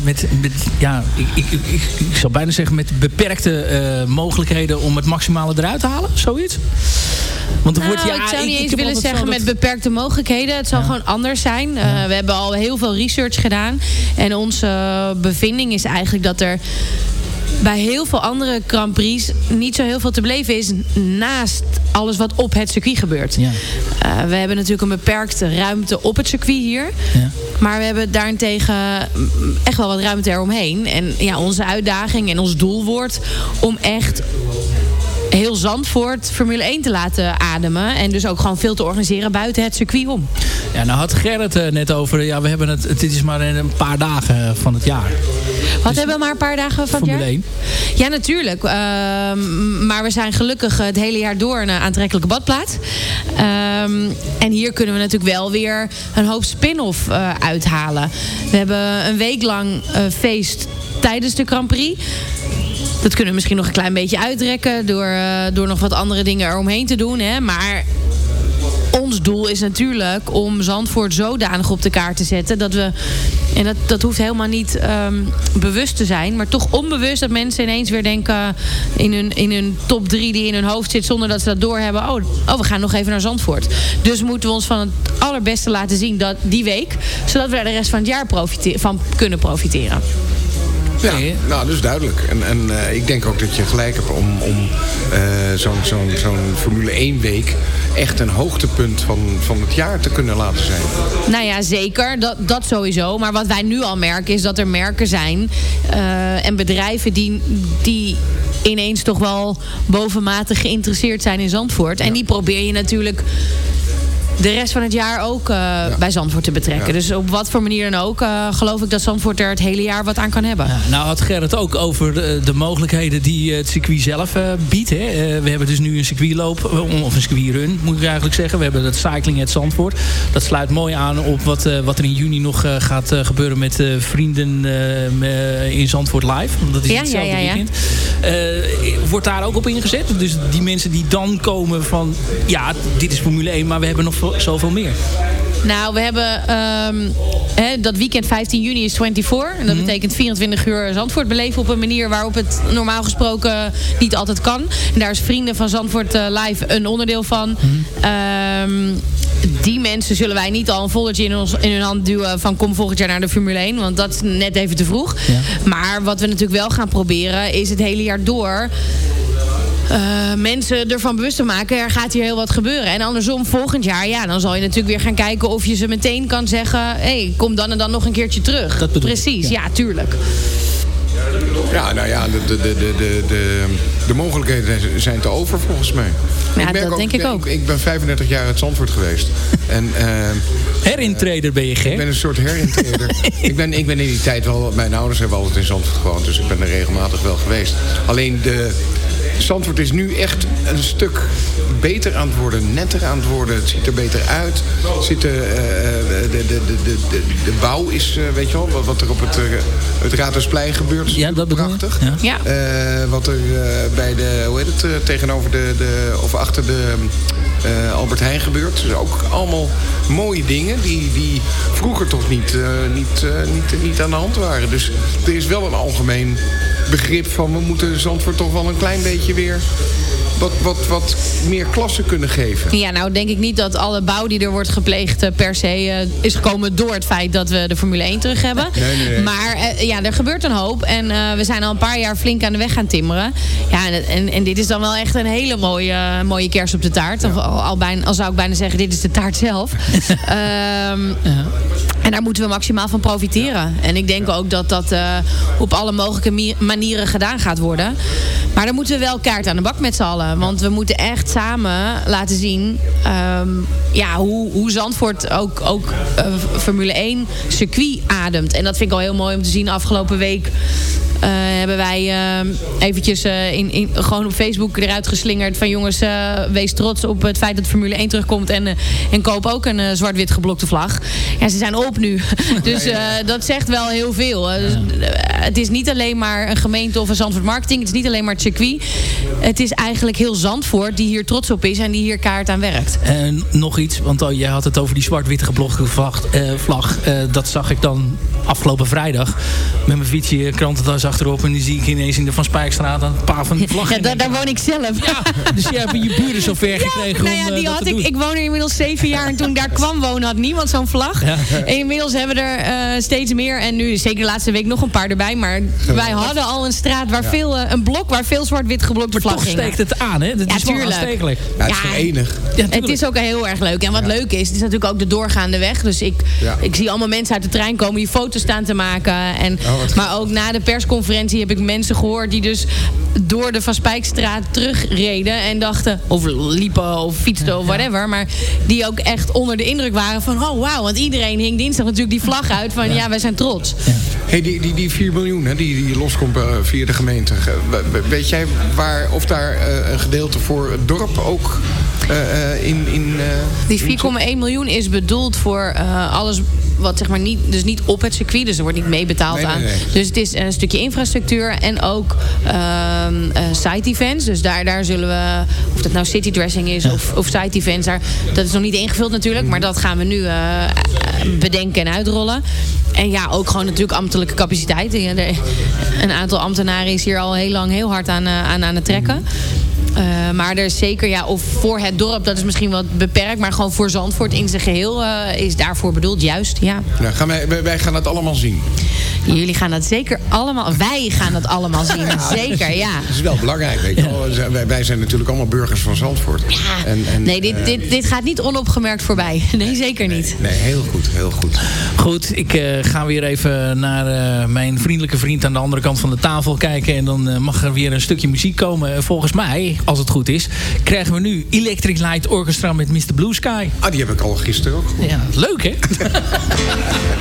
met, met, ja, ik, ik, ik, ik, zou bijna zeggen met beperkte mogelijkheden om het maximale eruit te halen? Zoiets? Want nou, wordt, ja, ik zou niet eens willen zeggen met beperkte mogelijkheden. Het zal ja. gewoon anders zijn. We hebben al heel veel research gedaan. En onze bevinding is eigenlijk dat er bij heel veel andere Grand Prix niet zo heel veel te beleven is naast alles wat op het circuit gebeurt. Ja. Uh, we hebben natuurlijk een beperkte ruimte op het circuit hier. Ja. Maar we hebben daarentegen echt wel wat ruimte eromheen. En ja, onze uitdaging en ons doel wordt om echt heel Zandvoort Formule 1 te laten ademen. En dus ook gewoon veel te organiseren buiten het circuit om. Ja, nou had Gerrit uh, net over, ja, we hebben het, het is maar een paar dagen van het jaar. Wat dus hebben we maar een paar dagen van Formule het jaar? 1. Ja, natuurlijk. Uh, maar we zijn gelukkig het hele jaar door een aantrekkelijke badplaats. Um, en hier kunnen we natuurlijk wel weer een hoop spin-off uh, uithalen. We hebben een week lang feest tijdens de Grand Prix. Dat kunnen we misschien nog een klein beetje uitrekken... door, uh, door nog wat andere dingen eromheen te doen. Hè? Maar ons doel is natuurlijk om Zandvoort zodanig op de kaart te zetten... dat we, en dat, dat hoeft helemaal niet um, bewust te zijn... maar toch onbewust dat mensen ineens weer denken... in hun, in hun top drie die in hun hoofd zit... zonder dat ze dat doorhebben. Oh, oh, we gaan nog even naar Zandvoort. Dus moeten we ons van het allerbeste laten zien dat, die week... zodat we er de rest van het jaar van kunnen profiteren. Ja, nou, dat is duidelijk. En, en uh, ik denk ook dat je gelijk hebt om, om uh, zo'n zo'n zo'n Formule 1 week echt een hoogtepunt van, van het jaar te kunnen laten zijn. Nou ja, zeker. Dat, dat sowieso. Maar wat wij nu al merken is dat er merken zijn uh, en bedrijven die, die ineens toch wel bovenmatig geïnteresseerd zijn in Zandvoort. En ja. die probeer je natuurlijk de rest van het jaar ook uh, ja. bij Zandvoort te betrekken. Ja. Dus op wat voor manier dan ook uh, geloof ik dat Zandvoort er het hele jaar wat aan kan hebben. Ja, nou had Gerrit ook over de, de mogelijkheden die het circuit zelf uh, biedt. Hè. we hebben dus nu een circuitloop, of een circuitrun moet ik eigenlijk zeggen. We hebben het Cycling het Zandvoort. Dat sluit mooi aan op wat, wat er in juni nog gaat gebeuren met vrienden in Zandvoort Live. Dat is ja, hetzelfde ja, ja, weekend. wordt daar ook op ingezet? Dus die mensen die dan komen van, ja, dit is Formule 1, maar we hebben nog zoveel meer. Nou, we hebben ehm, hè, dat weekend 15 juni is 24. En dat Mhm. betekent 24 uur Zandvoort beleven op een manier waarop het normaal gesproken niet altijd kan. En daar is Vrienden van Zandvoort eh, Live een onderdeel van. Mhm. Ehm, die mensen zullen wij niet al een volletje in, ons, in hun hand duwen van kom volgend jaar naar de Formule 1. Want dat is net even te vroeg. Maar wat we natuurlijk wel gaan proberen is het hele jaar door eh, mensen ervan bewust te maken, er gaat hier heel wat gebeuren. En andersom, volgend jaar, ja, dan zal je natuurlijk weer gaan kijken of je ze meteen kan zeggen, hé, hey, kom dan en dan nog een keertje terug. Dat bedoel ik, Precies, ja, tuurlijk. Ja, nou ja, de, de, de, de, de, de, de mogelijkheden zijn te over volgens mij. Ja, merk dat denk ik ook. Ik, ben 35 jaar uit Zandvoort geweest. [LAUGHS] En, eh, Herintreder ben je ik gek. ben een soort herintreder. [LAUGHS] ik, ben, ik ben in die tijd wel... Mijn ouders hebben altijd in Zandvoort gewoond. Dus ik ben er regelmatig wel geweest. Alleen de... Zandvoort is nu echt een stuk beter aan het worden, netter aan het worden. Het ziet er beter uit. Ziet er, eh, de, de, de, de, de, de bouw is, eh, weet je wel, wat- wat er op het, eh, het Raadhuisplein gebeurt. Ja, dat ik. prachtig. Ja. Ja. Eh, wat er eh, bij de, hoe heet het, eh, tegenover de, de, of achter de eh, Albert Heijn gebeurt. Dus ook allemaal mooie dingen die, die vroeger toch niet, eh, niet, niet, niet aan de hand waren. Dus er is wel een algemeen begrip van we moeten Zandvoort toch wel een klein beetje weer wat, wat, wat meer klasse kunnen geven. Ja, nou denk ik niet dat alle bouw die er wordt gepleegd eh, per se eh, is gekomen door het feit dat we de Formule 1 terug hebben. Nee, nee, nee. Maar eh, ja, er gebeurt een hoop en we zijn al een paar jaar flink aan de weg gaan timmeren. Ja, en, en, en dit is dan wel echt een hele mooie, mooie kers op de taart. Of al, al, bijna, al zou ik bijna zeggen, dit is de taart zelf. [LAUGHS] Ehm, En daar moeten we maximaal van profiteren. En ik denk ook dat dat op alle mogelijke manieren gedaan gaat worden. Maar dan moeten we wel kaart aan de bak met z'n allen. Want we moeten echt samen laten zien ehm, ja, hoe, hoe Zandvoort ook, ook eh, Formule 1 circuit ademt. En dat vind ik al heel mooi om te zien. Afgelopen week eh, hebben wij eh, eventjes eh, in, in, gewoon op Facebook eruit geslingerd van jongens, eh, wees trots op het feit dat Formule 1 terugkomt en, eh, en koop ook een zwart-wit geblokte vlag. Ja, ze zijn op nu. [LAUGHS] dus dat zegt wel heel veel. Dus, het is niet alleen maar een gemeente of een Zandvoort marketing. Het is niet alleen maar het circuit. Het is eigenlijk heel Zandvoort die hier trots op is en die hier kaart aan werkt. En nog iets, want oh, jij had het over die zwart-witte geblokte vlag. vlag. Dat zag ik dan afgelopen vrijdag. Met mijn fietsje, krantentas achterop. En die zie ik ineens in de Van Spijkstraat een paar van die vlaggen. Ja, daar, daar woon ik zelf. Ja, dus jij hebt je buren zo ver [LAUGHS] gekregen nou om ja, eh, die had ik, doen. ik woon er inmiddels zeven jaar en toen ik daar [LAUGHS] kwam wonen had niemand zo'n vlag. Ja. En inmiddels hebben er eh, steeds meer en nu zeker de laatste week nog een paar erbij. Maar wij hadden al een straat waar veel, eh, een blok waar veel zwart-wit geblokte Maar vlag toch steekt het aan, hè? Dat Ja, is wel aanstekelijk. Ja, het is. Ja, het is ook heel erg leuk. En wat leuk is, het is natuurlijk ook de doorgaande weg. Dus ik, Ja. ik zie allemaal mensen uit de trein komen die foto's staan te maken. En, Oh, maar ook na de persconferentie heb ik mensen gehoord die dus door de Van Spijkstraat terugreden. En dachten, of liepen of fietsten of whatever. Maar die ook echt onder de indruk waren van, oh wauw. Want iedereen hing dinsdag natuurlijk die vlag uit van, ja, wij zijn trots. Hey, die, die, die 4 miljoen hè, die, die loskomt eh, via de gemeente. Ge- we- we- Weet jij waar, of daar eh, een gedeelte voor het dorp ook in... in eh, Die in 4,1 miljoen is bedoeld voor eh, alles wat zeg maar niet, dus niet op het circuit, dus er wordt niet meebetaald Nee, nee, aan. Dus het is een stukje infrastructuur en ook ehm, eh, site events. Dus daar, daar zullen we, of dat nou city dressing is of, of site events, daar, dat is nog niet ingevuld natuurlijk, maar dat gaan we nu eh, eh, bedenken en uitrollen. En ja, ook gewoon natuurlijk ambtelijke capaciteit. Een aantal ambtenaren is hier al heel lang heel hard aan, eh, aan, aan het trekken. Eh, maar er is zeker, ja, of voor het dorp, dat is misschien wat beperkt. Maar gewoon voor Zandvoort in zijn geheel eh, is daarvoor bedoeld, juist, ja. Nou, gaan wij, gaan het allemaal zien. Jullie gaan dat zeker allemaal, wij gaan dat allemaal zien. [LAUGHS] [LAUGHS] Zeker, ja. Dat is wel belangrijk, weet je. [LAUGHS] Wij, wij zijn natuurlijk allemaal burgers van Zandvoort. En, en, Nee, dit, eh, dit, dit gaat niet onopgemerkt voorbij. Nee, zeker niet. Nee, heel goed, heel goed. Goed, ik eh, ga weer even naar eh, mijn vriendelijke vriend aan de andere kant van de tafel kijken. En dan eh, mag er weer een stukje muziek komen. Volgens mij, als het goed is, krijgen we nu Electric Light Orchestra met Mr. Blue Sky. Ah, die heb ik al gisteren ook gehoord. Ja, leuk hè? [LAUGHS]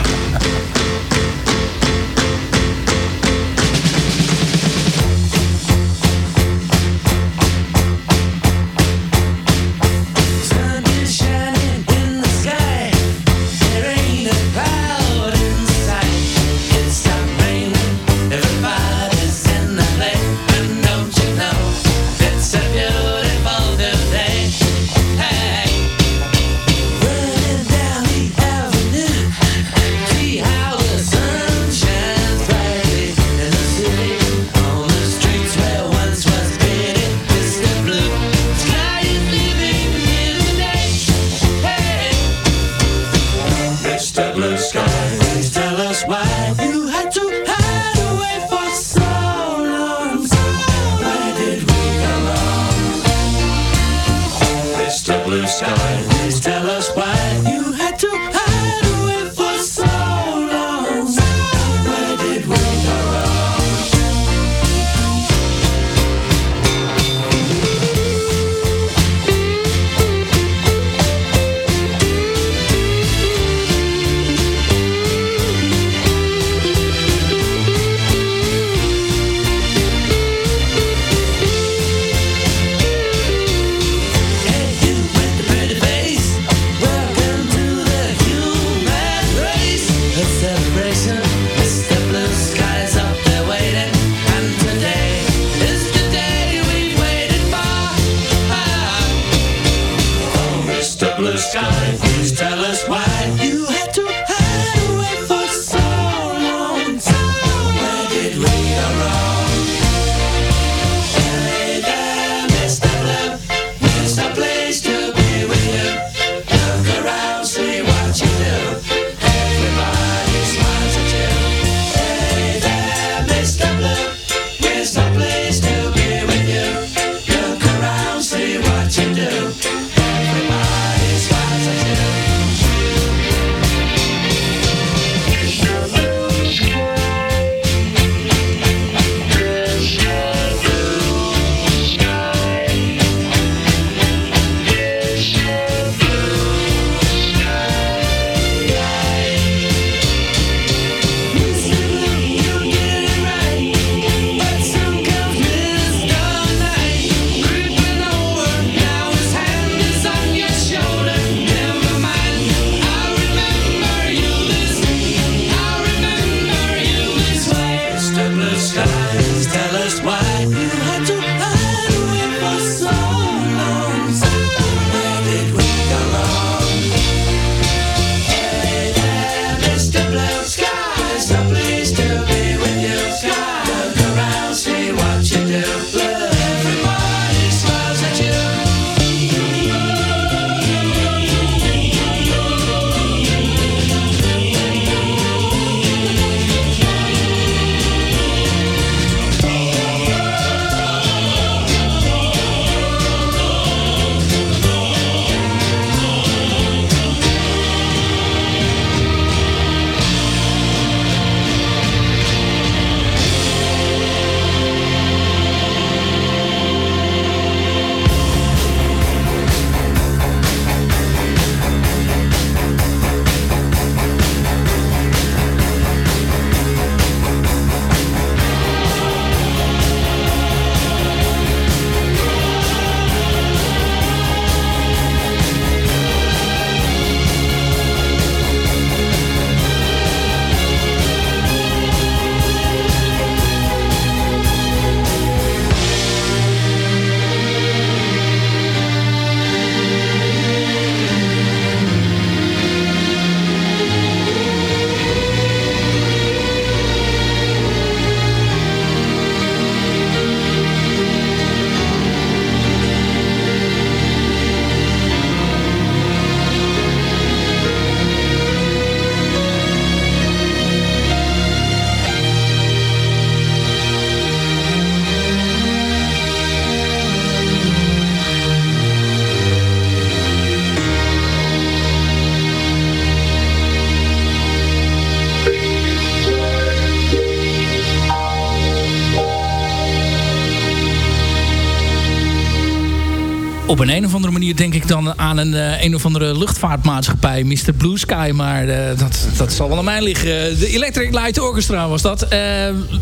Op een, een of andere denk ik dan aan een, eh, een of andere luchtvaartmaatschappij, Mr. Blue Sky. Maar eh, dat, dat zal wel aan mij liggen. De Electric Light Orchestra was dat. Eh,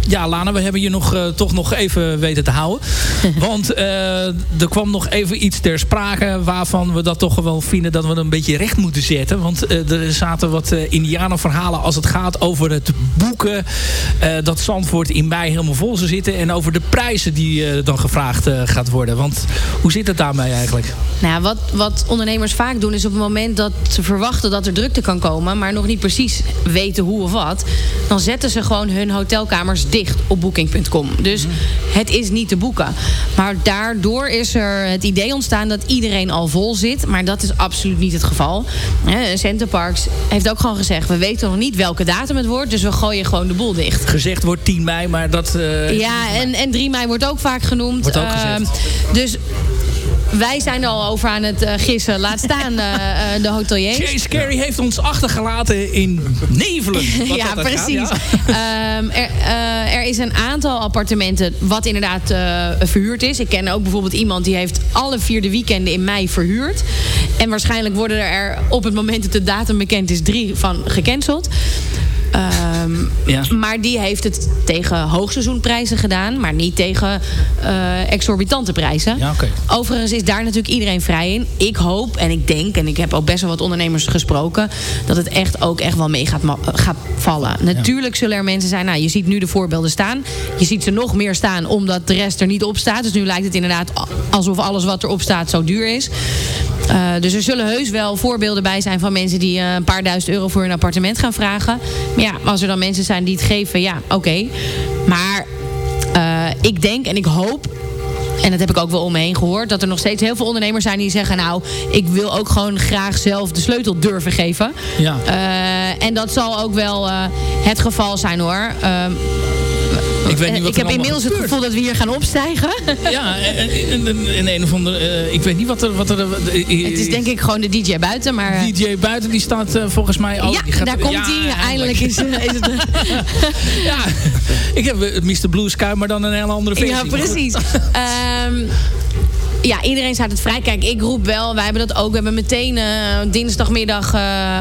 ja, Lana, we hebben je nog, toch nog even weten te houden. [LAUGHS] Want er kwam nog even iets ter sprake waarvan we dat toch wel vinden dat we het een beetje recht moeten zetten. Want er zaten wat indianenverhalen als het gaat over het boeken. dat Zandvoort in mei helemaal vol zou zitten. En over de prijzen die dan gevraagd gaat worden. Want hoe zit het daarmee eigenlijk? Nou, wat, wat ondernemers vaak doen is op het moment dat ze verwachten dat er drukte kan komen, maar nog niet precies weten hoe of wat, dan zetten ze gewoon hun hotelkamers dicht op booking.com. Dus het is niet te boeken. Maar daardoor is er het idee ontstaan dat iedereen al vol zit, maar dat is absoluut niet het geval. Hè, Centerparks heeft ook gewoon gezegd, we weten nog niet welke datum het wordt, dus we gooien gewoon de boel dicht. Gezegd wordt 10 mei, maar dat... eh, Ja, en, en 3 mei wordt ook vaak genoemd. Wordt ook. Ehm, dus wij zijn er al over aan het eh, gissen. Laat staan eh, eh, de hoteliers. Chase Carey heeft ons achtergelaten in nevelen. [LAUGHS] ja, precies. ja. Ehm, er, er is een aantal appartementen wat inderdaad verhuurd is. Ik ken ook bijvoorbeeld iemand die heeft alle vierde weekenden in mei verhuurd. En waarschijnlijk worden er op het moment dat de datum bekend is drie van gecanceld. Ehm, Maar die heeft het tegen hoogseizoenprijzen gedaan, maar niet tegen eh, exorbitante prijzen. Ja. Overigens is daar natuurlijk iedereen vrij in. Ik hoop en ik denk, en ik heb ook best wel wat ondernemers gesproken, dat het echt ook echt wel mee gaat vallen. Natuurlijk zullen er mensen zijn, nou je ziet nu de voorbeelden staan. Je ziet ze nog meer staan omdat de rest er niet op staat. Dus nu lijkt het inderdaad alsof alles wat erop staat zo duur is. Eh, dus er zullen heus wel voorbeelden bij zijn van mensen die eh, een paar duizend euro voor hun appartement gaan vragen. Maar ja, als er dan mensen zijn die het geven, ja, oké. Maar eh, ik denk en ik hoop en dat heb ik ook wel om me heen gehoord. Dat er nog steeds heel veel ondernemers zijn die zeggen... nou, ik wil ook gewoon graag zelf de sleutel durven geven. Ja. En dat zal ook wel het geval zijn hoor. Ehm, Ik weet niet wat ik heb inmiddels het gevoel dat we hier gaan opstijgen. Ja, en, en- en een of andere... eh, ik weet niet wat er... Wat er het is denk ik gewoon de DJ buiten. Maar, eh, DJ buiten, die staat eh, volgens mij... Oh, ja, gaat- daar komt Ja, hij. Eindelijk is, is het... [LAUGHS] ja, ik heb eh, Mr. Blue Sky, maar dan een hele andere versie. Ja, precies. [LAUGHS] Ehm, ja, iedereen staat het vrij. Kijk, ik roep wel. Wij hebben dat ook. We hebben meteen eh, dinsdagmiddag... eh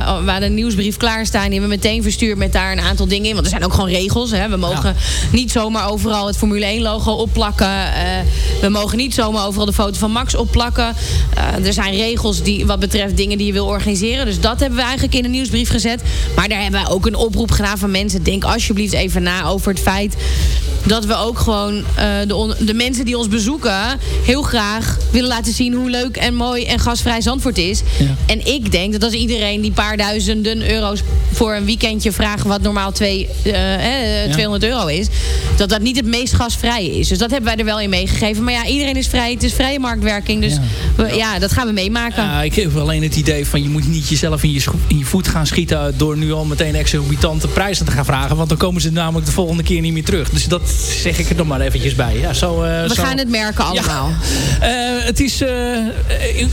oh, we hadden een nieuwsbrief klaarstaan. Die hebben we meteen verstuurd met daar een aantal dingen in. Want er zijn ook gewoon regels. Hè. We mogen niet zomaar overal het Formule 1 logo opplakken. Eh, we mogen niet zomaar overal de foto van Max opplakken. Er zijn regels die, wat betreft dingen die je wil organiseren. Dus dat hebben we eigenlijk in een nieuwsbrief gezet. Maar daar hebben wij ook een oproep gedaan van mensen. Denk alsjeblieft even na over het feit dat we ook gewoon eh, de, de mensen die ons bezoeken heel graag willen laten zien hoe leuk en mooi en gasvrij Zandvoort is. En ik denk dat als iedereen die paar duizenden euro's voor een weekendje vragen wat normaal twee, eh, eh, 200 euro is, dat dat niet het meest gasvrij is. Dus dat hebben wij er wel in meegegeven. Maar ja, iedereen is vrij. Het is vrije marktwerking. Dus we- ja, dat gaan we meemaken. Ja, ik heb alleen het idee van je moet niet jezelf in je, in je voet gaan schieten door nu al meteen exorbitante prijzen te gaan vragen. Want dan komen ze namelijk de volgende keer niet meer terug. Dus dat zeg ik er nog maar eventjes bij. Ja, zo, eh, we zo- gaan het merken allemaal. Eh, het is... eh,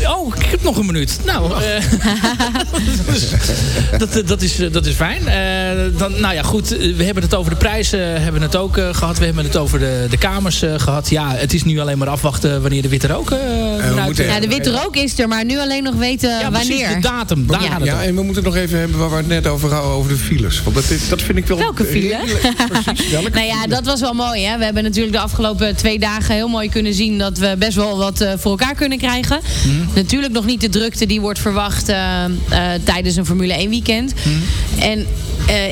oh, ik heb nog een minuut. Nou, eh, [LAUGHS] dat, eh, dat, is, dat is fijn. Eh, dan, nou ja, goed. We hebben het over de prijzen hebben het ook eh, gehad. We hebben het over de, de kamers eh, gehad. Ja, het is nu alleen maar afwachten wanneer de witte rook eh, eruit Ja, de witte rook is er, maar nu alleen nog weten Ja, precies, wanneer. de datum. Daar gaat het Ja, om. en we moeten het nog even hebben waar we het net over hadden, over de files. Want dat, is- dat vind ik wel... Welke file? [LAUGHS] Precies, welke nou ja, dat was wel mooi. Hè? We hebben natuurlijk de afgelopen twee dagen heel mooi kunnen zien... dat we best wel wat eh, voor elkaar kunnen krijgen. Mhm. Natuurlijk nog niet de drukte die wordt verwacht eh, eh, tijdens een Formule 1 weekend. Mhm. En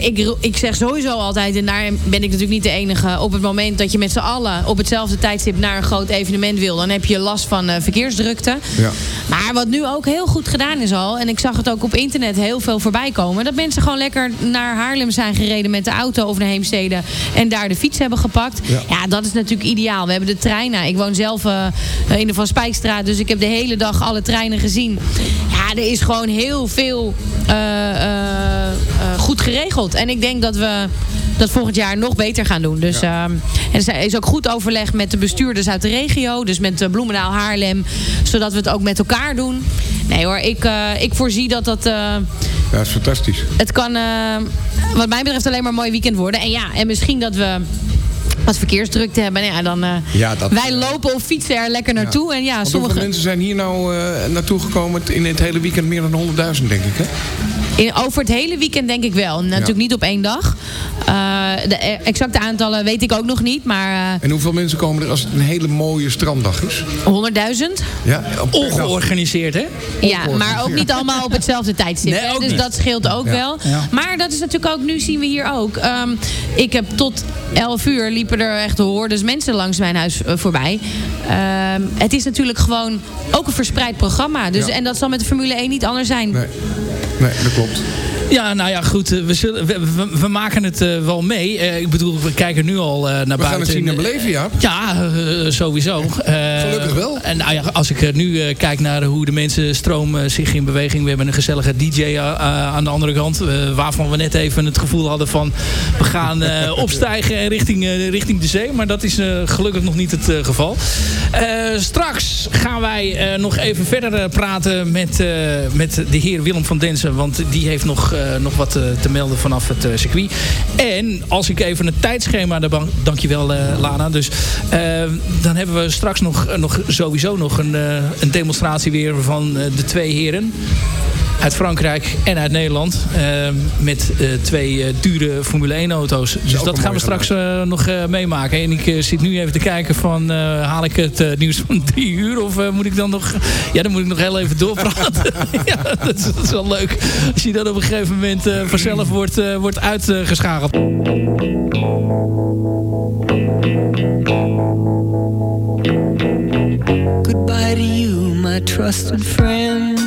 ik, ik zeg sowieso altijd, en daar ben ik natuurlijk niet de enige... op het moment dat je met z'n allen op hetzelfde tijdstip naar een groot evenement wil... dan heb je last van verkeersdrukte. Ja. Maar wat nu ook heel goed gedaan is al... en ik zag het ook op internet heel veel voorbij komen... dat mensen gewoon lekker naar Haarlem zijn gereden met de auto of naar Heemstede... en daar de fiets hebben Ja, dat is natuurlijk ideaal. We hebben de treinen. Ik woon zelf eh, in de Van Spijkstraat... dus ik heb de hele dag alle treinen gezien. Ja, er is gewoon heel veel eh, eh, goed geregeld. En ik denk dat we dat volgend jaar nog beter gaan doen. Dus, ehm, en er is ook goed overleg met de bestuurders uit de regio. Dus met Bloemendaal, Haarlem. Zodat we het ook met elkaar doen. Nee hoor, ik, ik voorzie dat dat... eh, Ja, dat is fantastisch. het kan wat mij betreft alleen maar een mooi weekend worden. En ja, en misschien dat we wat verkeersdrukte hebben. Nou ja, dan, eh, Ja, dat- wij lopen of fietsen er lekker naartoe. En ja, Want sommige... hoeveel mensen zijn hier nou eh, naartoe gekomen in het hele weekend? Meer dan 100.000, denk ik, hè? In, over het hele weekend denk ik wel. Natuurlijk niet op één dag. Eh, de exacte aantallen weet ik ook nog niet. Maar eh, En hoeveel mensen komen er als het een hele mooie stranddag is? 100.000. Ja, Ongeorganiseerd, hè? Ja, maar ook niet allemaal op hetzelfde tijdstip. Nee, dus niet. dat scheelt ook Ja. wel. Ja. Maar dat is natuurlijk ook, nu zien we hier ook. ehm, ik heb tot 11 uur liepen liepen er echt hordes mensen langs mijn huis eh, voorbij. Ehm, het is natuurlijk gewoon ook een verspreid programma. Dus, Ja. En dat zal met de Formule 1 niet anders zijn. Nee, nee dat klopt. Ja, nou ja, goed. eh, We, zullen, we, we, we maken het eh, wel mee. Eh, ik bedoel, we kijken nu al naar buiten. gaan het zien en beleven, ja. Ja, sowieso. Gelukkig wel. En nou ja, als ik nu kijk naar hoe de mensen stromen zich in beweging. We hebben een gezellige DJ aan de andere kant. waarvan we net even het gevoel hadden van... we gaan [LAUGHS] opstijgen richting, richting de zee. Maar dat is gelukkig nog niet het geval. Straks gaan wij nog even verder praten met, met de heer Willem van Densen. Want die heeft nog, nog wat eh, te melden vanaf het eh, circuit. En als ik even het tijdschema... Daar ban- dankjewel eh, Lana. Dus eh, dan hebben we straks nog, nog sowieso nog een, eh, een demonstratie weer van eh, de twee heren uit Frankrijk en uit Nederland. eh, met eh, twee eh, dure Formule 1 auto's. Dus dat gaan we straks eh, nog eh, meemaken. En ik eh, zit nu even te kijken van... eh, haal ik het eh, nieuws van [LAUGHS] drie uur? Of eh, moet ik dan nog... Ja, dan moet ik nog heel even doorpraten. [LAUGHS] ja, dat is, dat is wel leuk. Als je dan op een gegeven moment eh, vanzelf wordt, eh, wordt uitgeschakeld. Goodbye to you, my trusted friend.